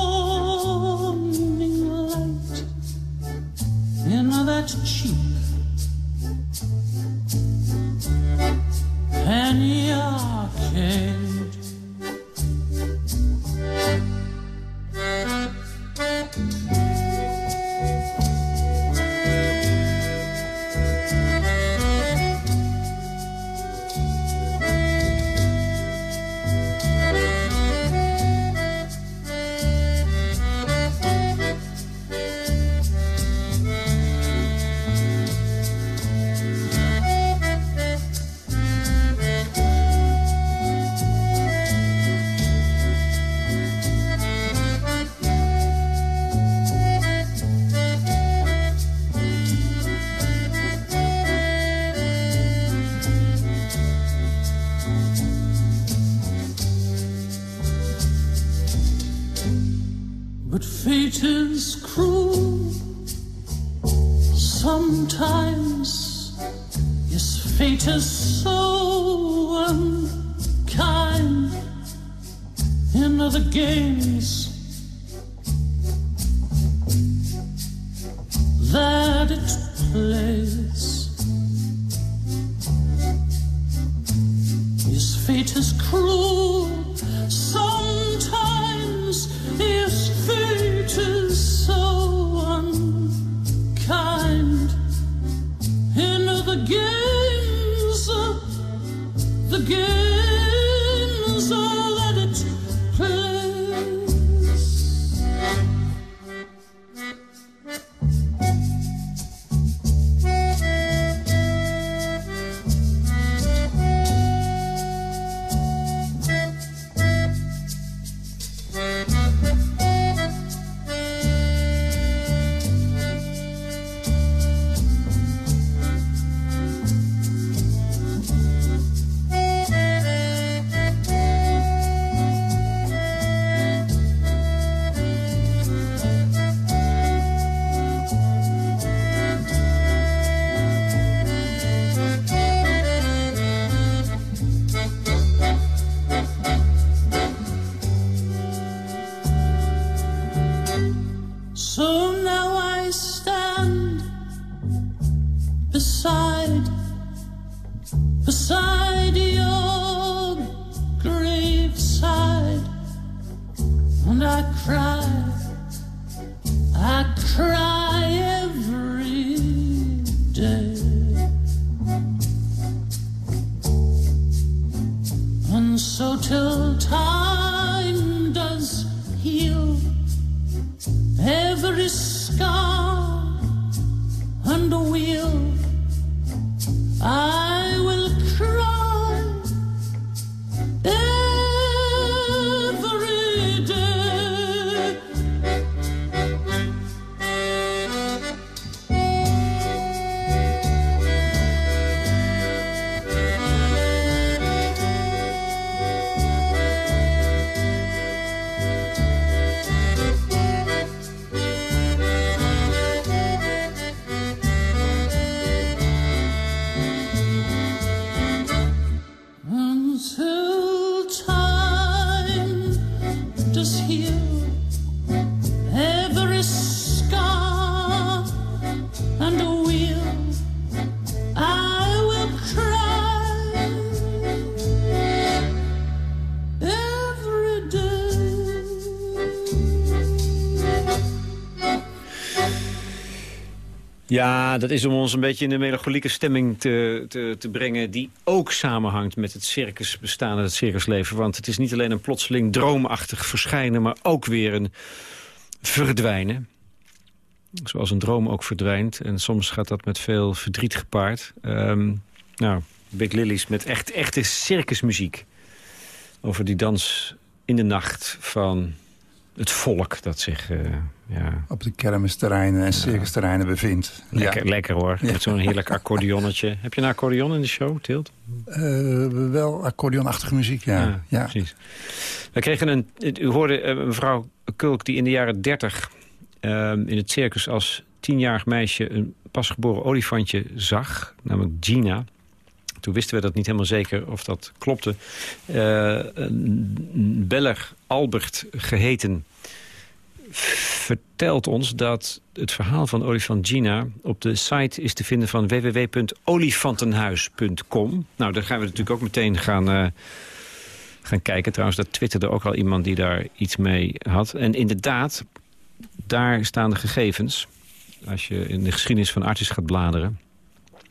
Ja, dat is om ons een beetje in de melancholieke stemming te, te, te brengen... die ook samenhangt met het circusbestaan en het circusleven. Want het is niet alleen een plotseling droomachtig verschijnen... maar ook weer een verdwijnen. Zoals een droom ook verdwijnt. En soms gaat dat met veel verdriet gepaard. Ehm, nou, Big Lilies met echt, echte circusmuziek. Over die dans in de nacht van het volk dat zich... eh, ja, Op de kermisterreinen en circusterreinen bevindt. Lekker, lekker hoor, met zo'n heerlijk accordeonnetje. Heb je een accordeon in de show, Tilt? Eh, wel accordeonachtige muziek, ja. ja. precies. We kregen een, u hoorde eh, mevrouw Kulk die in de jaren 30 in het circus als tienjarig meisje een pasgeboren olifantje zag, namelijk Gina. Toen wisten we dat niet helemaal zeker of dat klopte. Een Beller Albert geheten vertelt ons dat het verhaal van olifant Gina op de site is te vinden van www.olifantenhuis.com. Nou, daar gaan we natuurlijk ook meteen gaan, eh, gaan kijken. Trouwens, dat twitterde ook al iemand die daar iets mee had. En inderdaad, daar staan de gegevens. Als je in de geschiedenis van Artis gaat bladeren.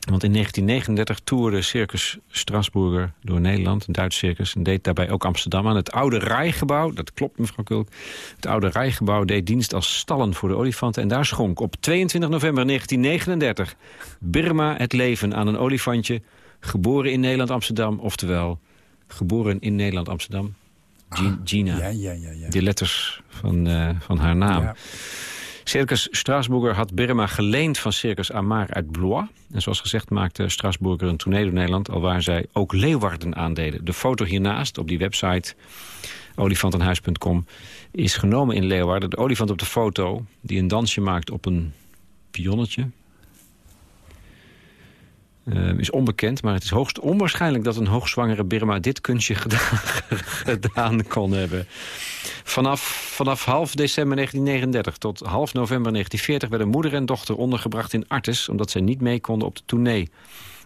Want in 1939 toerde Circus Strasburger door Nederland, een Duits circus... en deed daarbij ook Amsterdam aan. Het oude rijgebouw, dat klopt mevrouw Kulk... het oude rijgebouw deed dienst als stallen voor de olifanten... en daar schonk op 22 november 1939 Birma het leven aan een olifantje... geboren in Nederland-Amsterdam, oftewel geboren in Nederland-Amsterdam... Gi- Gina, Ja, ja, ja. ja. de letters van, eh, van haar naam. Circus Strasburger had Birma geleend van Circus Amar uit Blois. En zoals gezegd maakte Strasburger een tournee door Nederland... al waar zij ook Leeuwarden aandeden. De foto hiernaast op die website olifantenhuis.com is genomen in Leeuwarden. De olifant op de foto die een dansje maakt op een pionnetje... eh, is onbekend, maar het is hoogst onwaarschijnlijk... dat een hoogzwangere Birma dit kunstje gedaan, gedaan kon hebben. Vanaf, vanaf half december 1939 tot half november 1940... werden moeder en dochter ondergebracht in Artes... omdat zij niet mee konden op de tournee.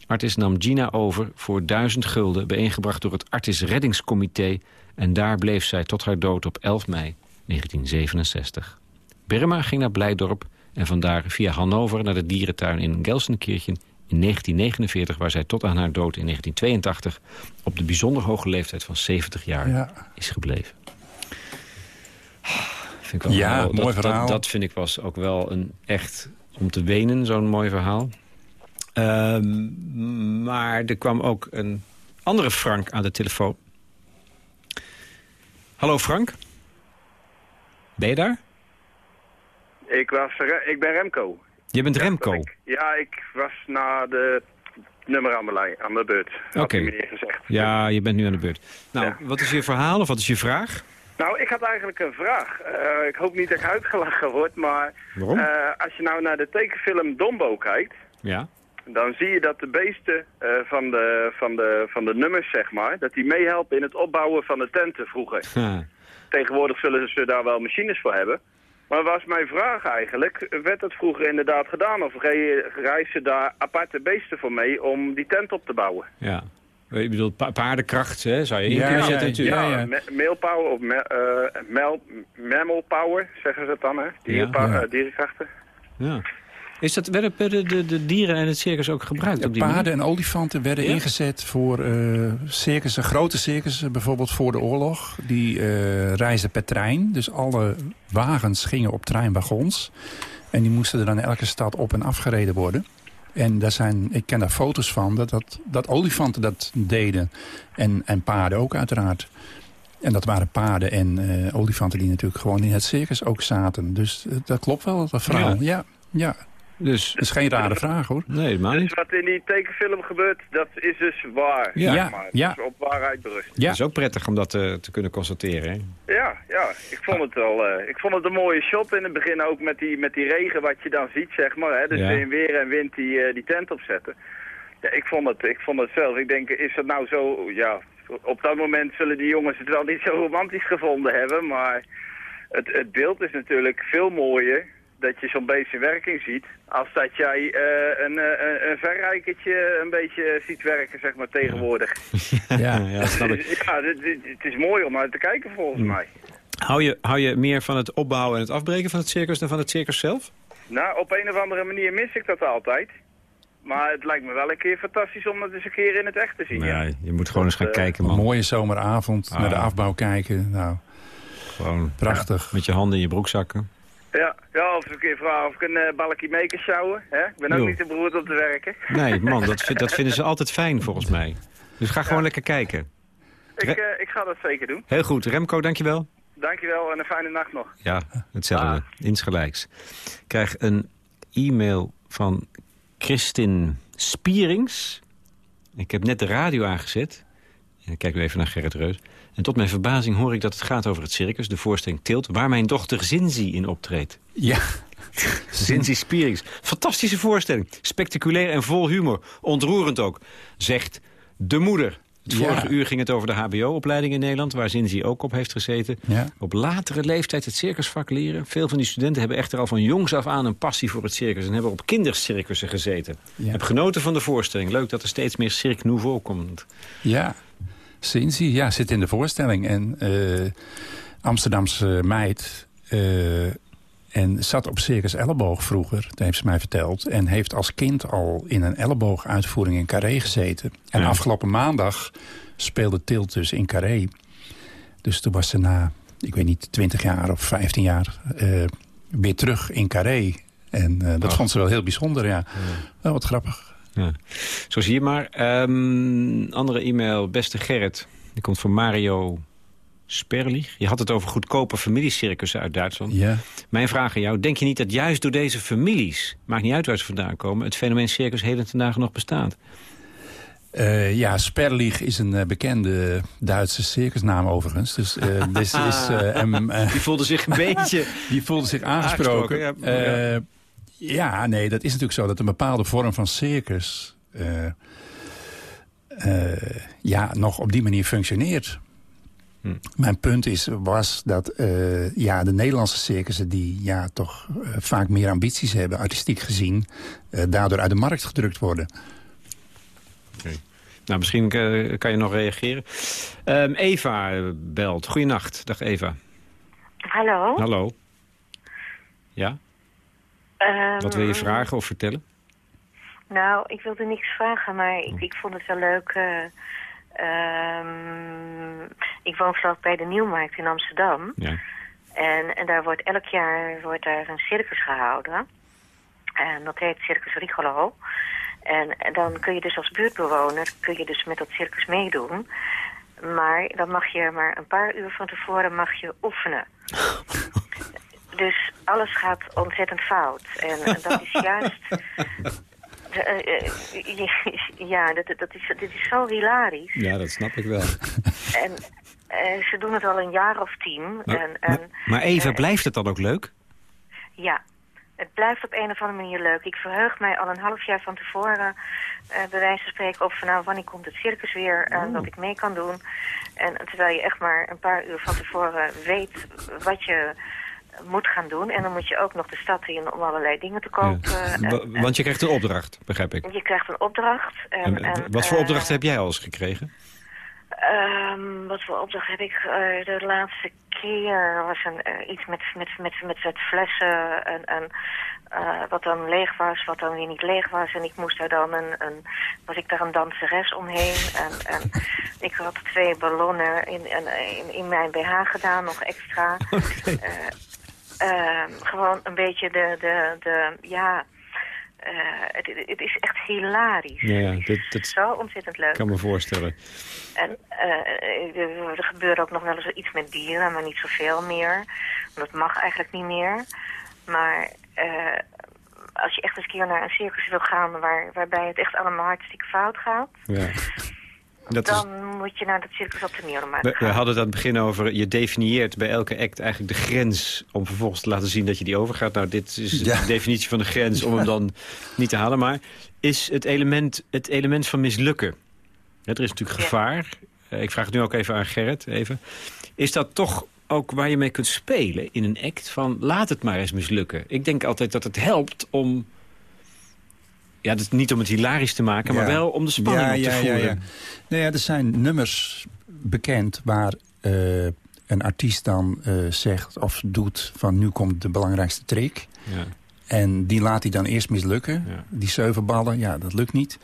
Artis nam Gina over voor duizend gulden... bijeengebracht door het Artis Reddingscomité... en daar bleef zij tot haar dood op 11 mei 1967. Birma ging naar Blijdorp en vandaar via Hannover... naar de dierentuin in Gelsenkirchen in in 1949... waar zij tot aan haar dood in 1982 op de bijzonder hoge leeftijd van 70 jaar Ja. is gebleven. Vind ik wel Ja, wel- mooi dat, verhaal. Dat, dat vind ik was ook wel een echt om te wenen, zo'n mooi verhaal. Ehm, maar er kwam ook een andere Frank aan de telefoon. Hallo Frank. Ben je daar? Ik, was, ik ben Remco. Je bent Remco. Ik- ja, ik was na de nummer aan mijn, lijn, aan mijn beurt. Oké. die meneer gezegd. Ja, je bent nu aan de beurt. Nou, Ja. wat is je verhaal of wat is je vraag? Nou, ik had eigenlijk een vraag. Eh, ik hoop niet dat ik uitgelachen word, maar Waarom? eh, als je nou naar de tekenfilm Dombo kijkt, Ja. dan zie je dat de beesten eh, van, de, van, de, van de nummers, zeg maar, dat die meehelpen in het opbouwen van de tenten vroeger. Tegenwoordig zullen ze daar wel machines voor hebben. Maar was mijn vraag eigenlijk, werd dat vroeger inderdaad gedaan? Of re- reizen daar aparte beesten voor mee om die tent op te bouwen? ja. Je bedoelt pa- paardenkracht, hè? Zou je in Ja, kunnen zetten natuurlijk. ja, ja. mailpower of me, eh, mel, mammal power, zeggen ze het dan, hè? Ja. eh, dierenkrachten. Ja. Is dat, werden de, de, de dieren en het circus ook gebruikt op die Paarden manier? en olifanten werden Ja? ingezet voor eh circussen, grote circussen, bijvoorbeeld voor de oorlog. Die eh reisden per trein. Dus alle wagens gingen op treinwagons. En die moesten er dan elke stad op en afgereden worden. En daar zijn, ik ken daar foto's van, dat, dat, dat olifanten dat deden. En, en paarden ook uiteraard. En dat waren paarden en eh, olifanten die natuurlijk gewoon in het circus ook zaten. Dus eh, dat klopt wel, dat verhaal. Ja. Ja, ja. Dus, Dat is geen rare vraag hoor. nee, helemaal Dus wat in die tekenfilm gebeurt, dat is dus waar. Ja. zeg maar. Ja. Op waarheid berust. Ja. Het is ook prettig om dat eh, te kunnen constateren, hè? Ja, ja, ik vond het wel. eh, ik vond het een mooie shot in het begin ook met die, met die regen wat je dan ziet, zeg maar. Hè? Dus Ja. in weer en wind die, eh, die tent opzetten. Ja, ik vond het, ik vond het zelf. Ik denk, is dat nou zo? Ja, op dat moment zullen die jongens het wel niet zo romantisch gevonden hebben, maar het, het beeld is natuurlijk veel mooier dat je zo'n beest in werking ziet, als dat jij eh, een, eh, een, een verrijkertje een beetje ziet werken, zeg maar, tegenwoordig. Ja. ja, dat snap ik. Ja, het is mooi om naar te kijken volgens mij. Hou je, hou je meer van het opbouwen en het afbreken van het circus dan van het circus zelf? Nou, op een of andere manier mis ik dat altijd. Maar het lijkt me wel een keer fantastisch om dat eens een keer in het echt te zien. Nou ja, je moet gewoon eens gaan eh, kijken, Een man. mooie zomeravond, naar de Ah. afbouw kijken. Nou, Gewoon prachtig. met je handen in je broekzakken. Ja, ja, of een keer vragen of ik een eh, balkje mee kan sjouwen. Hè? Ik ben ook Jo. niet te beroerd om te werken. Nee, man, dat, vind- dat vinden ze altijd fijn volgens mij. Dus ga gewoon lekker kijken. Ik, eh, ik ga dat zeker doen. Heel goed. Remco, dankjewel. Dankjewel en een fijne nacht nog. Ja, hetzelfde. Insgelijks. Ik krijg een e-mail van Christin Spierings. Ik heb net de radio aangezet. En ik kijk nu even naar Gerrit Reus. En tot mijn verbazing hoor ik dat het gaat over het circus, de voorstelling Tilt... waar mijn dochter Zinzi in optreedt. Ja, Zinzi Spierings. Fantastische voorstelling. Spectaculair en vol humor. Ontroerend ook. Zegt de moeder. Het Ja. vorige uur ging het over de hbo-opleiding in Nederland... waar Zinzi ook op heeft gezeten. Ja. Op latere leeftijd het circusvak leren. Veel van die studenten hebben echter al van jongs af aan... een passie voor het circus en hebben op kindercircussen gezeten. Ja. Heb genoten van de voorstelling. Leuk dat er steeds meer Cirque Nouveau komt. ja. Cincy, ja, zit in de voorstelling. En eh, Amsterdamse meid... eh, en zat op Circus Elleboog vroeger, dat heeft ze mij verteld. En heeft als kind al in een ellebooguitvoering in Carré gezeten. En Ja. afgelopen maandag speelde Tilt dus in Carré. Dus toen was ze na, ik weet niet, 20 jaar of 15 jaar... eh, weer terug in Carré. En dat Ach. vond ze wel heel bijzonder, ja. Wel wat grappig. Ja. Zo zie je maar. Ehm, andere e-mail, beste Gerrit. Die komt van Mario Sperlich. Je had het over goedkope familiecircussen uit Duitsland. Ja. Mijn vraag aan jou. Denk je niet dat juist door deze families... maakt niet uit waar ze vandaan komen... het fenomeen circus heden ten dagen nog bestaat? Eh, ja, Sperlich is een eh, bekende Duitse circusnaam overigens. Dus dit is, Die voelde zich een beetje... die voelde zich aangesproken. Aangesproken, ja. Ja, nee, dat is natuurlijk zo dat een bepaalde vorm van circus... eh, eh, ja, nog op die manier functioneert. Hm. Mijn punt is, was dat eh, ja, de Nederlandse circussen... die ja, toch vaak meer ambities hebben, artistiek gezien... eh, daardoor uit de markt gedrukt worden. Nou, misschien kan je nog reageren. Ehm, Eva belt. Goeienacht. Dag Eva. Hallo. Hallo. Ja? Ehm, Wat wil je vragen of vertellen? Nou, ik wilde niks vragen, maar ik, ik vond het wel leuk. eh, ehm, ik woon bij de Nieuwmarkt in Amsterdam. Ja. En, en daar wordt elk jaar wordt daar een circus gehouden. En dat heet Circus Rigolo. En, en dan kun je dus als buurtbewoner kun je dus met dat circus meedoen. Maar dan mag je maar een paar uur van tevoren mag je oefenen. Dus alles gaat ontzettend fout. En, en dat is juist... Eh, eh, ja, dat, dat is, dit is zo hilarisch. Ja, dat snap ik wel. En eh, ze doen het al een jaar of tien. Maar, en, en, maar even, blijft het dan ook leuk? Ja, het blijft op een of andere manier leuk. Ik verheug mij al een half jaar van tevoren, eh bij wijze van spreken, op van nou, wanneer komt het circus weer en dat ik mee kan doen. En terwijl je echt maar een paar uur van tevoren weet wat je moet gaan doen. En dan moet je ook nog de stad in om allerlei dingen te kopen. Ja. En- Wa- Want je krijgt een opdracht, begrijp ik. je krijgt een opdracht. En, En, en, wat voor eh, opdracht heb jij al eens gekregen? Ehm, wat voor opdracht heb ik eh, de laatste keer? was een, eh, iets met, met, met, met, met flessen en, en eh, wat dan leeg was, wat dan weer niet leeg was. En ik moest daar dan een, een was ik daar een danseres omheen. En, en ik had twee ballonnen in, in, in, mijn BH gedaan, nog extra. Eh, ehm, gewoon een beetje de, de, de ja... eh, het, het is echt hilarisch. Ja, Het is zo ontzettend leuk. kan me voorstellen. En eh, er, er gebeurt ook nog wel eens iets met dieren, maar niet zoveel meer. Dat mag eigenlijk niet meer. Maar eh, als je echt eens een keer naar een circus wil gaan waar, waarbij het echt allemaal hartstikke fout gaat... Ja. Dat is, dan moet je naar het circus op de Nieuwmarkt we, hadden het aan het begin over, je definieert bij elke act eigenlijk de grens... om vervolgens te laten zien dat je die overgaat. Nou, dit is Ja. de definitie van de grens om hem dan niet te halen. Maar is het element, het element van mislukken... Er is natuurlijk gevaar. Eh, ik vraag het nu ook even aan Gerrit. Even. Is dat toch ook waar je mee kunt spelen in een act? Van laat het maar eens mislukken. Ik denk altijd dat het helpt om... Ja, dat is niet om het hilarisch te maken, maar wel om de spanning op te voeren. Nou ja, er zijn nummers bekend waar eh, een artiest dan eh, zegt of doet van nu komt de belangrijkste trick. Ja. En die laat hij dan eerst mislukken. Ja. Die zeven ballen, ja, dat lukt niet.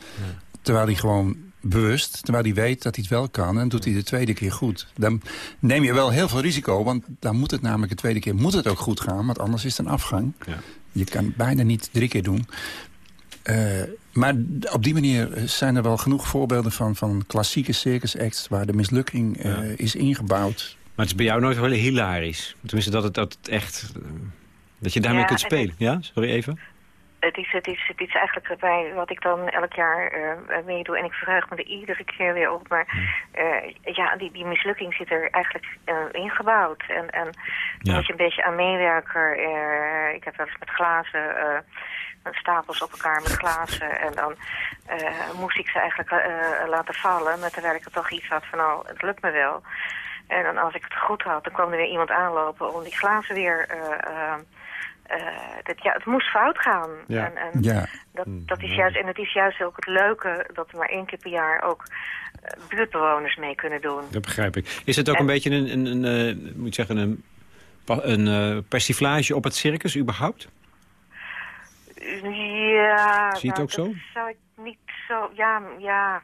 Terwijl hij gewoon bewust, terwijl hij weet dat hij het wel kan... en doet hij de tweede keer goed. Dan neem je wel heel veel risico, want dan moet het namelijk de tweede keer moet het ook goed gaan... want anders is het een afgang. Je kan het bijna niet drie keer doen. Eh, maar op die manier zijn er wel genoeg voorbeelden van, van klassieke circus acts... waar de mislukking eh, Ja. is ingebouwd. Maar het is bij jou nooit wel hilarisch. Tenminste, dat het, dat het echt... eh, Dat je daarmee Ja, kunt en spelen. Ja? Sorry, even. Het is, het, is, het is eigenlijk bij wat ik dan elk jaar eh, meedoe. En ik verheug me er iedere keer weer op. Maar eh, ja, die, die mislukking zit er eigenlijk eh, ingebouwd. En, en Ja. moet je een beetje aan meewerken. Eh, ik heb wel eens met glazen... eh, stapels op elkaar met glazen. En dan eh, moest ik ze eigenlijk eh, laten vallen. Maar terwijl ik er toch iets had van, nou, het lukt me wel. En dan als ik het goed had, dan kwam er weer iemand aanlopen om die glazen weer... eh, eh, eh, dat, ja, het moest fout gaan. Ja. En, en Ja, dat, dat is juist, en het is juist ook het leuke dat er maar één keer per jaar ook buurtbewoners mee kunnen doen. Dat begrijp ik. Is het ook En- een beetje een, een, een, eh, moet zeggen, een, een eh, persiflage op het circus überhaupt? Ja, Zie je het nou, ook zo? Dat zou ik niet zo, ja, ja,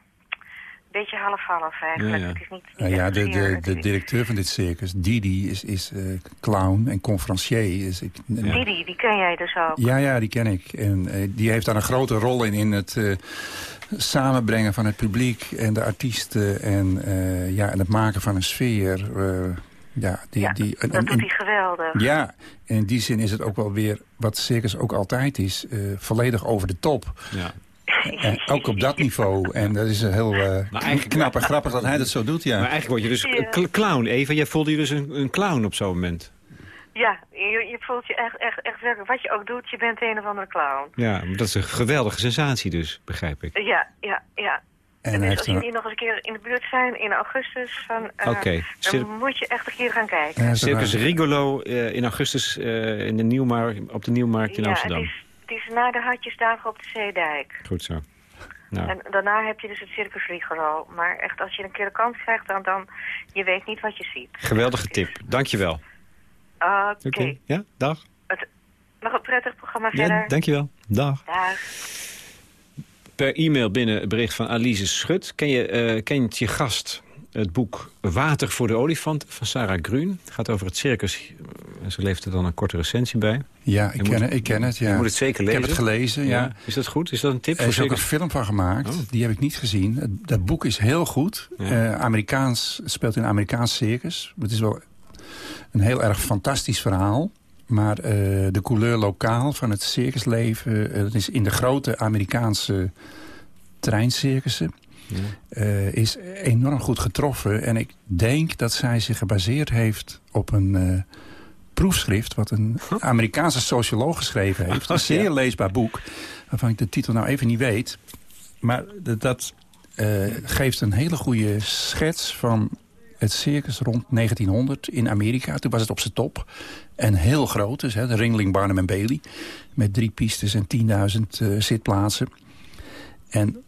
beetje half-half eigenlijk. Ja, ja. Het is niet, niet Nou ja, de, de, de is- directeur van dit circus, Didi, is, is eh, clown en conferencier. Dus ik, Didi, die ken jij dus ook. Ja, ja, die ken ik. En eh, die heeft daar een grote rol in, in het eh, samenbrengen van het publiek en de artiesten. En, eh, ja, en het maken van een sfeer. Eh, ja, die, Ja, die, en- dat en- doet hij geweldig. ja, en in die zin is het ook wel weer, wat circus ook altijd is, eh, volledig over de top. Ja. En ook op dat niveau. En dat is heel eh, knap en grappig dat hij dat zo doet, ja. Maar eigenlijk word je dus een cl- clown, Eva. Jij voelde je dus een, een clown op zo'n moment. Ja, je, je voelt je echt, echt, echt werkelijk, wat je ook doet, je bent een of andere clown. Ja, maar dat is een geweldige sensatie dus, begrijp ik. Ja, ja, ja. En dus als een- jullie nog eens een keer in de buurt zijn in augustus, van, eh, dan moet je echt een keer gaan kijken. Ja, Circus Rigolo eh, in augustus eh, in de Nieuwmarkt, op de Nieuwmarkt in ja, Amsterdam. Het is, het is na de Hartjesdagen op de Zeedijk. Goed zo. Nou, En daarna heb je dus het Circus Rigolo. Maar echt, als je een keer de kans krijgt, dan, dan je weet niet wat je ziet. geweldige tip. Dankjewel. Oké. Oké. Ja, dag. Het- Nog een prettig programma verder. Ja, dankjewel. Dag. Dag. Per e-mail binnen het bericht van Alice Schut. Ken je, eh, kent je gast het boek Water voor de olifant van Sarah Grun? Het gaat over het circus. En Ze leeft er dan een korte recensie bij. Ja, ik moet- ken, het, ik ken het. Ja. Je moet het zeker lezen. Ik heb het gelezen, ja. Is dat goed? Is dat een tip Er voor is ook een film van gemaakt. Oh. Die heb ik niet gezien. Het- Dat boek is heel goed. Ja. Eh, Amerikaans, het speelt in een Amerikaans circus. Het is wel een heel erg fantastisch verhaal. Maar eh, de couleur lokaal van het circusleven... eh, dat is in de grote Amerikaanse treincircussen... Ja. eh, is enorm goed getroffen. En ik denk dat zij zich gebaseerd heeft op een proefschrift... wat een Amerikaanse socioloog geschreven heeft. Een zeer leesbaar boek, waarvan ik de titel nou even niet weet. Maar dat, geeft een hele goede schets van het circus rond 1900 in Amerika. Toen was het op zijn top. En heel groot, dus hè, de Ringling, Barnum Bailey. Met drie pistes en 10.000 eh, zitplaatsen. En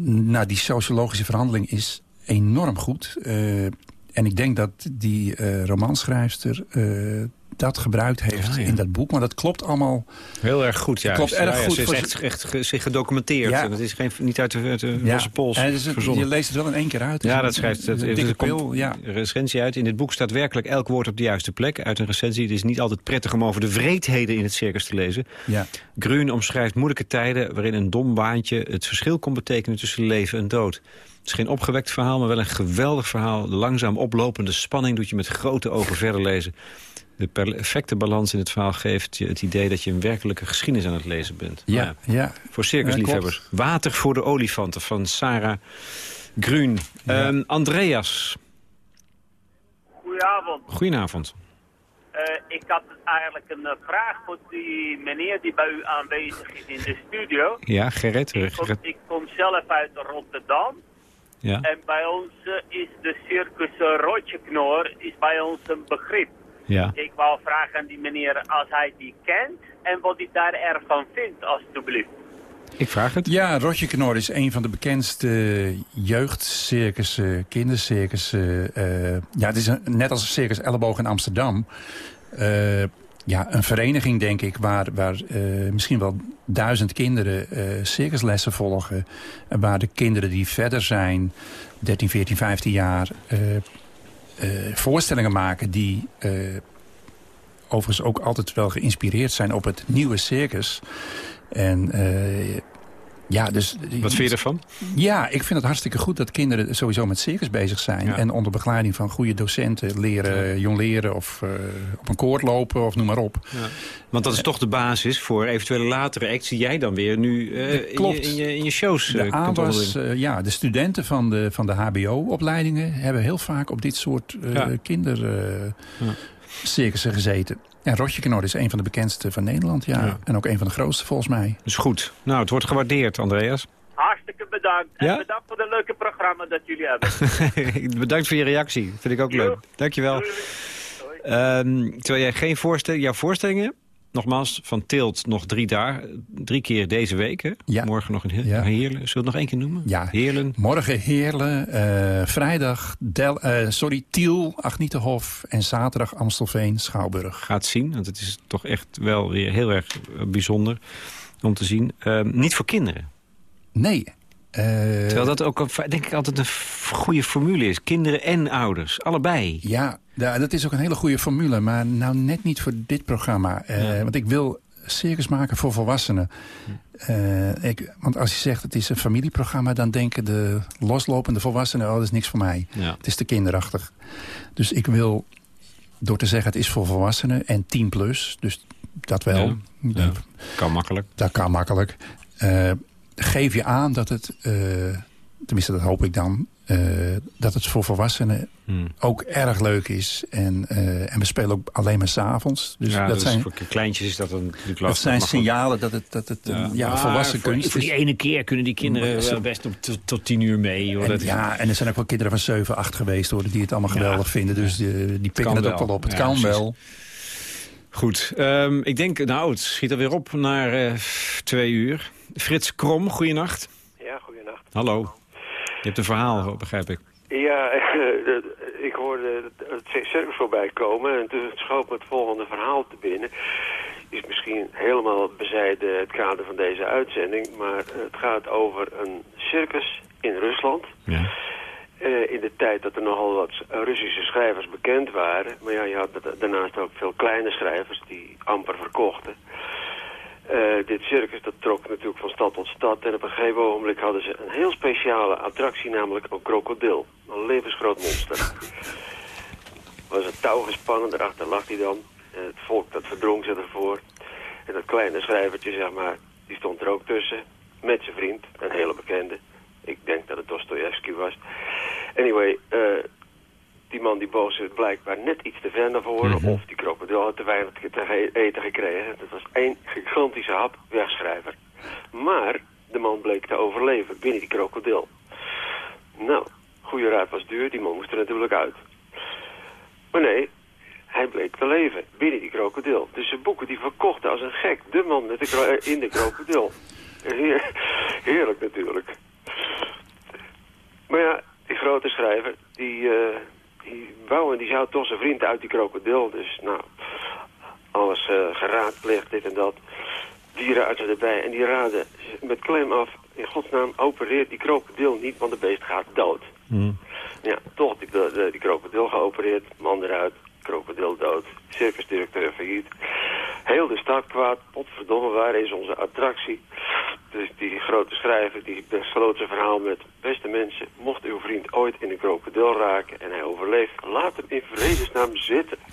nou, die sociologische verhandeling is enorm goed. Eh, en ik denk dat die romanschrijfster dat gebruikt heeft Ja, ja. in dat boek. Maar dat klopt allemaal. Heel erg goed, ja. Klopt erg goed Ze is echt, zich gedocumenteerd. Ja. Het is geen, niet uit de, de losse pols en het je leest het wel in één keer uit. Ja, dat schrijft het. een dikke pil, ja. recensie uit. In dit boek staat werkelijk elk woord op de juiste plek. Uit een recensie. Het is niet altijd prettig om over de vreedheden in het circus te lezen. Ja. Grun omschrijft moeilijke tijden waarin een dom baantje het verschil kon betekenen tussen leven en dood. Het is geen opgewekt verhaal, maar wel een geweldig verhaal. De langzaam oplopende spanning doet je met grote ogen verder lezen. De perfecte balans in het verhaal geeft je het idee dat je een werkelijke geschiedenis aan het lezen bent. Ja, Nou ja. voor circusliefhebbers. Water voor de olifanten van Sarah Grun. Ja. Ehm, Andreas, Goedenavond. goedenavond. Eh, ik had eigenlijk een eh, vraag voor die meneer die bij u aanwezig is in de studio. Ja, Gerrit. Ik kom, Gerrit. ik kom zelf uit Rotterdam. Ja. En bij ons eh, is de circus uh, Rotjeknoor is bij ons een begrip. Ja. Ik wou vragen aan die meneer als hij die kent en wat hij daar ervan vindt, alstublieft. Ik vraag het. Ja, Rotje Knor is een van de bekendste jeugdcircussen, kindercircussen. eh, ja, het is een, net als Circus Elleboog in Amsterdam. Eh, ja, een vereniging, denk ik, waar, waar eh, misschien wel duizend kinderen eh, circuslessen volgen. En waar de kinderen die verder zijn, 13, 14, 15 jaar... eh, voorstellingen maken die eh, overigens ook altijd wel geïnspireerd zijn op het nieuwe circus. En eh, ja, dus... Wat vind je ervan? Ja, ik vind het hartstikke goed dat kinderen sowieso met circus bezig zijn. Ja. En onder begeleiding van goede docenten leren, jong leren of eh, op een koord lopen of noem maar op. Want dat is toch de basis voor eventuele latere acts die jij dan weer nu eh, in, je, Klopt. in, je, in je shows eh, De ABAS, eh, ja, de studenten van de, van de hbo-opleidingen hebben heel vaak op dit soort eh Ja. kindercircussen gezeten. En Rotje Knor is een van de bekendste van Nederland, ja. Ja. En ook een van de grootste volgens mij. Dus goed. Nou, het wordt gewaardeerd, Andreas. Hartstikke bedankt. En Ja? bedankt voor het leuke programma dat jullie hebben. Bedankt voor je reactie. Vind ik ook leuk. Dankjewel. Ehm, terwijl jij geen voorstelling... Jouw voorstellingen, nogmaals, van Tilt nog drie dagen. Drie keer deze week, hè? Ja. Morgen nog in Ja. Heerlen. Zullen we het nog één keer noemen? Ja. Heerlen. Morgen Heerlen, eh, vrijdag Del, eh, sorry, Tiel, Agnietenhof en zaterdag Amstelveen, Schouwburg. Gaat zien, want het is toch echt wel weer heel erg eh, bijzonder om te zien. Niet voor kinderen. Nee. Eh, Terwijl dat ook, denk ik, altijd een goede formule is. Kinderen en ouders, allebei. Ja, da- dat is ook een hele goede formule, maar nou net niet voor dit programma. Eh, Ja. Want ik wil circus maken voor volwassenen. Eh, ik, want als je zegt het is een familieprogramma... dan denken de loslopende volwassenen... oh, dat is niks voor mij. Ja. Het is te kinderachtig. Dus ik wil, door te zeggen het is voor volwassenen en 10 plus... dus dat wel, Ja, ja. Kan makkelijk. dat kan makkelijk... Eh, geef je aan dat het, eh, tenminste dat hoop ik dan... eh, dat het voor volwassenen Hmm. ook erg leuk is. En, eh, en we spelen ook alleen maar s'avonds. Dus ja, dat, zijn, voor kleintjes is dat een natuurlijk lastig. dat zijn signalen dat het, dat het een ja, volwassen voor, kunst Voor die is. ene keer kunnen die kinderen wel best op tot, tot tien uur mee. En, dat is- ja, en er zijn ook wel kinderen van 7, 8 geweest hoor, die het allemaal Ja. geweldig vinden. Dus die, die pikken het ook wel. op. Het Ja, kan precies. wel. Goed, ehm, ik denk, nou, het schiet alweer op naar eh, twee uur. Frits Krom, goeienacht. Ja, goeienacht. Hallo. Je hebt een verhaal, begrijp ik. Ja, ik hoorde het circus voorbij komen en toen schoot me het volgende verhaal te binnen. is misschien helemaal bezijden het kader van deze uitzending. Maar het gaat over een circus in Rusland. Ja. Eh, in de tijd dat er nogal wat Russische schrijvers bekend waren. Maar ja, je had da- daarnaast ook veel kleine schrijvers die amper verkochten. Eh, dit circus dat trok natuurlijk van stad tot stad. En op een gegeven ogenblik hadden ze een heel speciale attractie, namelijk een krokodil. Een levensgroot monster. was een touw gespannen, daarachter lag hij dan. En het volk dat verdrong zich ervoor. En dat kleine schrijvertje, zeg maar, die stond er ook tussen. Met zijn vriend, een hele bekende. Ik denk dat het Dostoevsky was. Anyway, eh, die man die boos is blijkbaar net iets te ver naar voren. Of die krokodil had te weinig te te eten gekregen. Dat was één gigantische hap wegschrijver. Maar de man bleek te overleven binnen die krokodil. Nou, goede raad was duur. Die man moest er natuurlijk uit. Maar nee, hij bleek te leven binnen die krokodil. Dus zijn boeken die verkochten als een gek. De man met de in de krokodil. Heer- heerlijk natuurlijk. Maar ja, die grote schrijver, die, eh, die wou en die zou toch zijn vriend uit die krokodil. Dus nou, alles eh, geraadpleegd, dit en dat. Dierenartsen erbij. En die raden met claim af, in godsnaam opereert die krokodil niet, want de beest gaat dood. Ja, toch die, de, die krokodil geopereerd, man eruit, krokodil dood, circusdirecteur failliet. Heel de stad kwaad, potverdomme, waar is onze attractie? Dus die grote schrijver, die besloot zijn verhaal met... Beste mensen, mocht uw vriend ooit in een krokodil raken en hij overleeft... laat hem in vredesnaam zitten.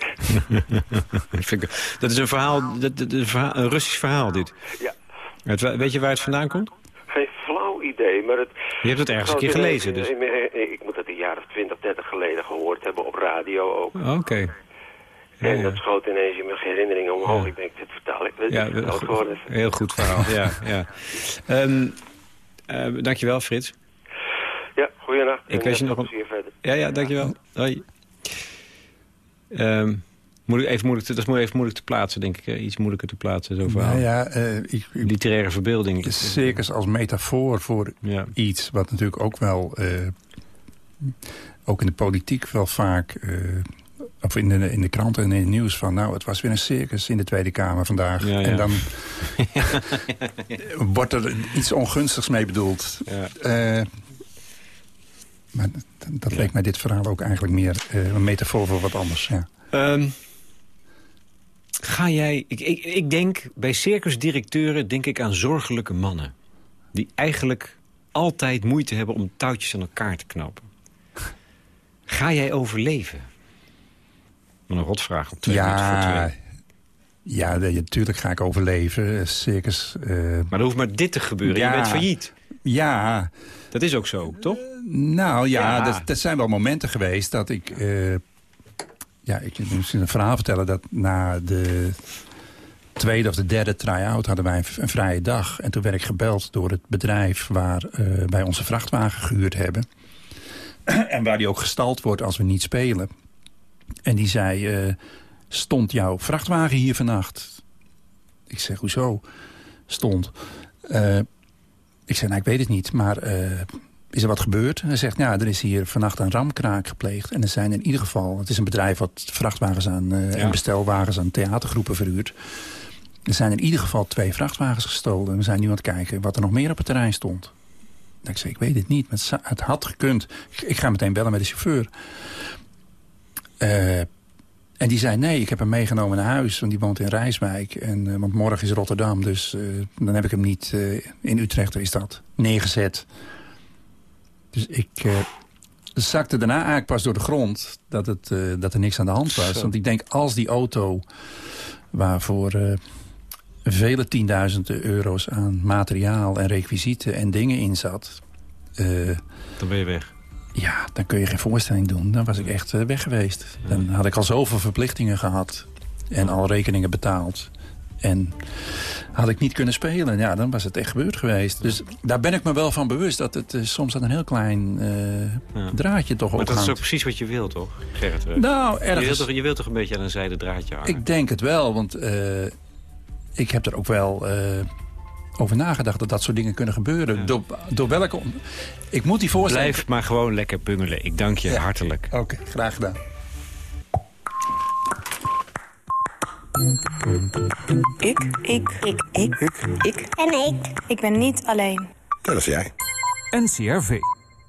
Dat is een verhaal, dat, dat een, verhaal- een Russisch verhaal dit. Ja. Het, weet je waar het vandaan komt? Geen flauw idee, maar het... Je hebt het ergens een keer gelezen, dus. Ik moet het een jaar of 20, 30 geleden gehoord hebben op radio ook. Oké. En dat schoot ineens in mijn herinneringen omhoog. Ik denk, dit vertaal ik. Dit Ja, is groot geworden. heel goed verhaal. ja, ja. Ehm, eh, dankjewel, Frits. Ja, goeienacht. Ik En wens je nog een- verder. Ja, ja, dankjewel. Hoi. Ehm, moet ik even moeilijk te, dat is moeilijk- even moeilijk te plaatsen, denk ik. Iets moeilijker te plaatsen, zo'n verhaal. Nou ja, eh, ik, ik- Literaire verbeelding. circus als metafoor voor iets wat natuurlijk ook wel... eh, ook in de politiek wel vaak... eh, of in de, in de kranten en in het nieuws van... nou, het was weer een circus in de Tweede Kamer vandaag. Ja, ja. En dan wordt er iets ongunstigs mee bedoeld. Eh, maar dat, leek mij dit verhaal ook eigenlijk meer eh, een metafoor voor wat anders. Ja. Ehm, ga jij... Ik, ik, ik denk, bij circusdirecteuren denk ik aan zorgelijke mannen. Die eigenlijk altijd moeite hebben om touwtjes aan elkaar te knopen. Ga jij overleven? Een rotvraag op twee minuten voor Ja, twee. ja natuurlijk ga ik overleven. Eh, Circus. eh, Maar er hoeft maar dit te gebeuren. Je bent failliet. Ja. Dat is ook zo, toch? Nou ja, Ja. Dat, dat zijn wel momenten geweest dat ik... eh, ja, ik moet misschien een verhaal vertellen dat na de tweede of de derde try-out hadden wij een, vrije dag. En toen werd ik gebeld door het bedrijf waar eh, wij onze vrachtwagen gehuurd hebben. en waar die ook gestald wordt als we niet spelen. En die zei, eh, stond jouw vrachtwagen hier vannacht? Ik zeg, hoezo? Stond. Eh, ik zei, nou, ik weet het niet, maar eh, is er wat gebeurd? Hij zegt, ja, er is hier vannacht een ramkraak gepleegd. En er zijn in ieder geval, het is een bedrijf wat vrachtwagens aan, Ja. en bestelwagens aan theatergroepen verhuurt. Er zijn in ieder geval twee vrachtwagens gestolen. We zijn nu aan het kijken wat er nog meer op het terrein stond. Ik zei, ik weet het niet, maar het, had gekund. Ik ga meteen bellen met de chauffeur. Eh, en die zei, nee, ik heb hem meegenomen naar huis. Want die woont in Rijswijk. En, eh, want morgen is Rotterdam. Dus eh, dan heb ik hem niet... in Utrecht is dat. Neergezet. Dus ik zakte daarna eigenlijk pas door de grond... dat, het, dat er niks aan de hand was. Zo. Want ik denk, als die auto... waarvoor vele tienduizenden euro's aan materiaal en requisieten en dingen in zat... Dan ben je weg. Ja, dan kun je geen voorstelling doen. Dan was ik echt eh, weg geweest. Dan had ik al zoveel verplichtingen gehad. En al rekeningen betaald. En had ik niet kunnen spelen, ja, dan was het echt gebeurd geweest. Dus daar ben ik me wel van bewust dat het eh, soms aan een heel klein eh, draadje toch Maar dat is ook precies wat je wilt, toch, Gerrit? Nou, je, ergens- wilt toch, je wilt toch een beetje aan een zijde draadje hangen? Ik denk het wel, want ik heb er ook wel over nagedacht dat dat soort dingen kunnen gebeuren. Door, door welke... Ik moet die voorstelling... Blijf maar gewoon lekker bungelen. Ik dank je hartelijk. Oké, graag gedaan. Ik. Ik. Ik. Ik. Ik. Ik. En ik. Ik ben niet alleen. Dat is jij. NCRV.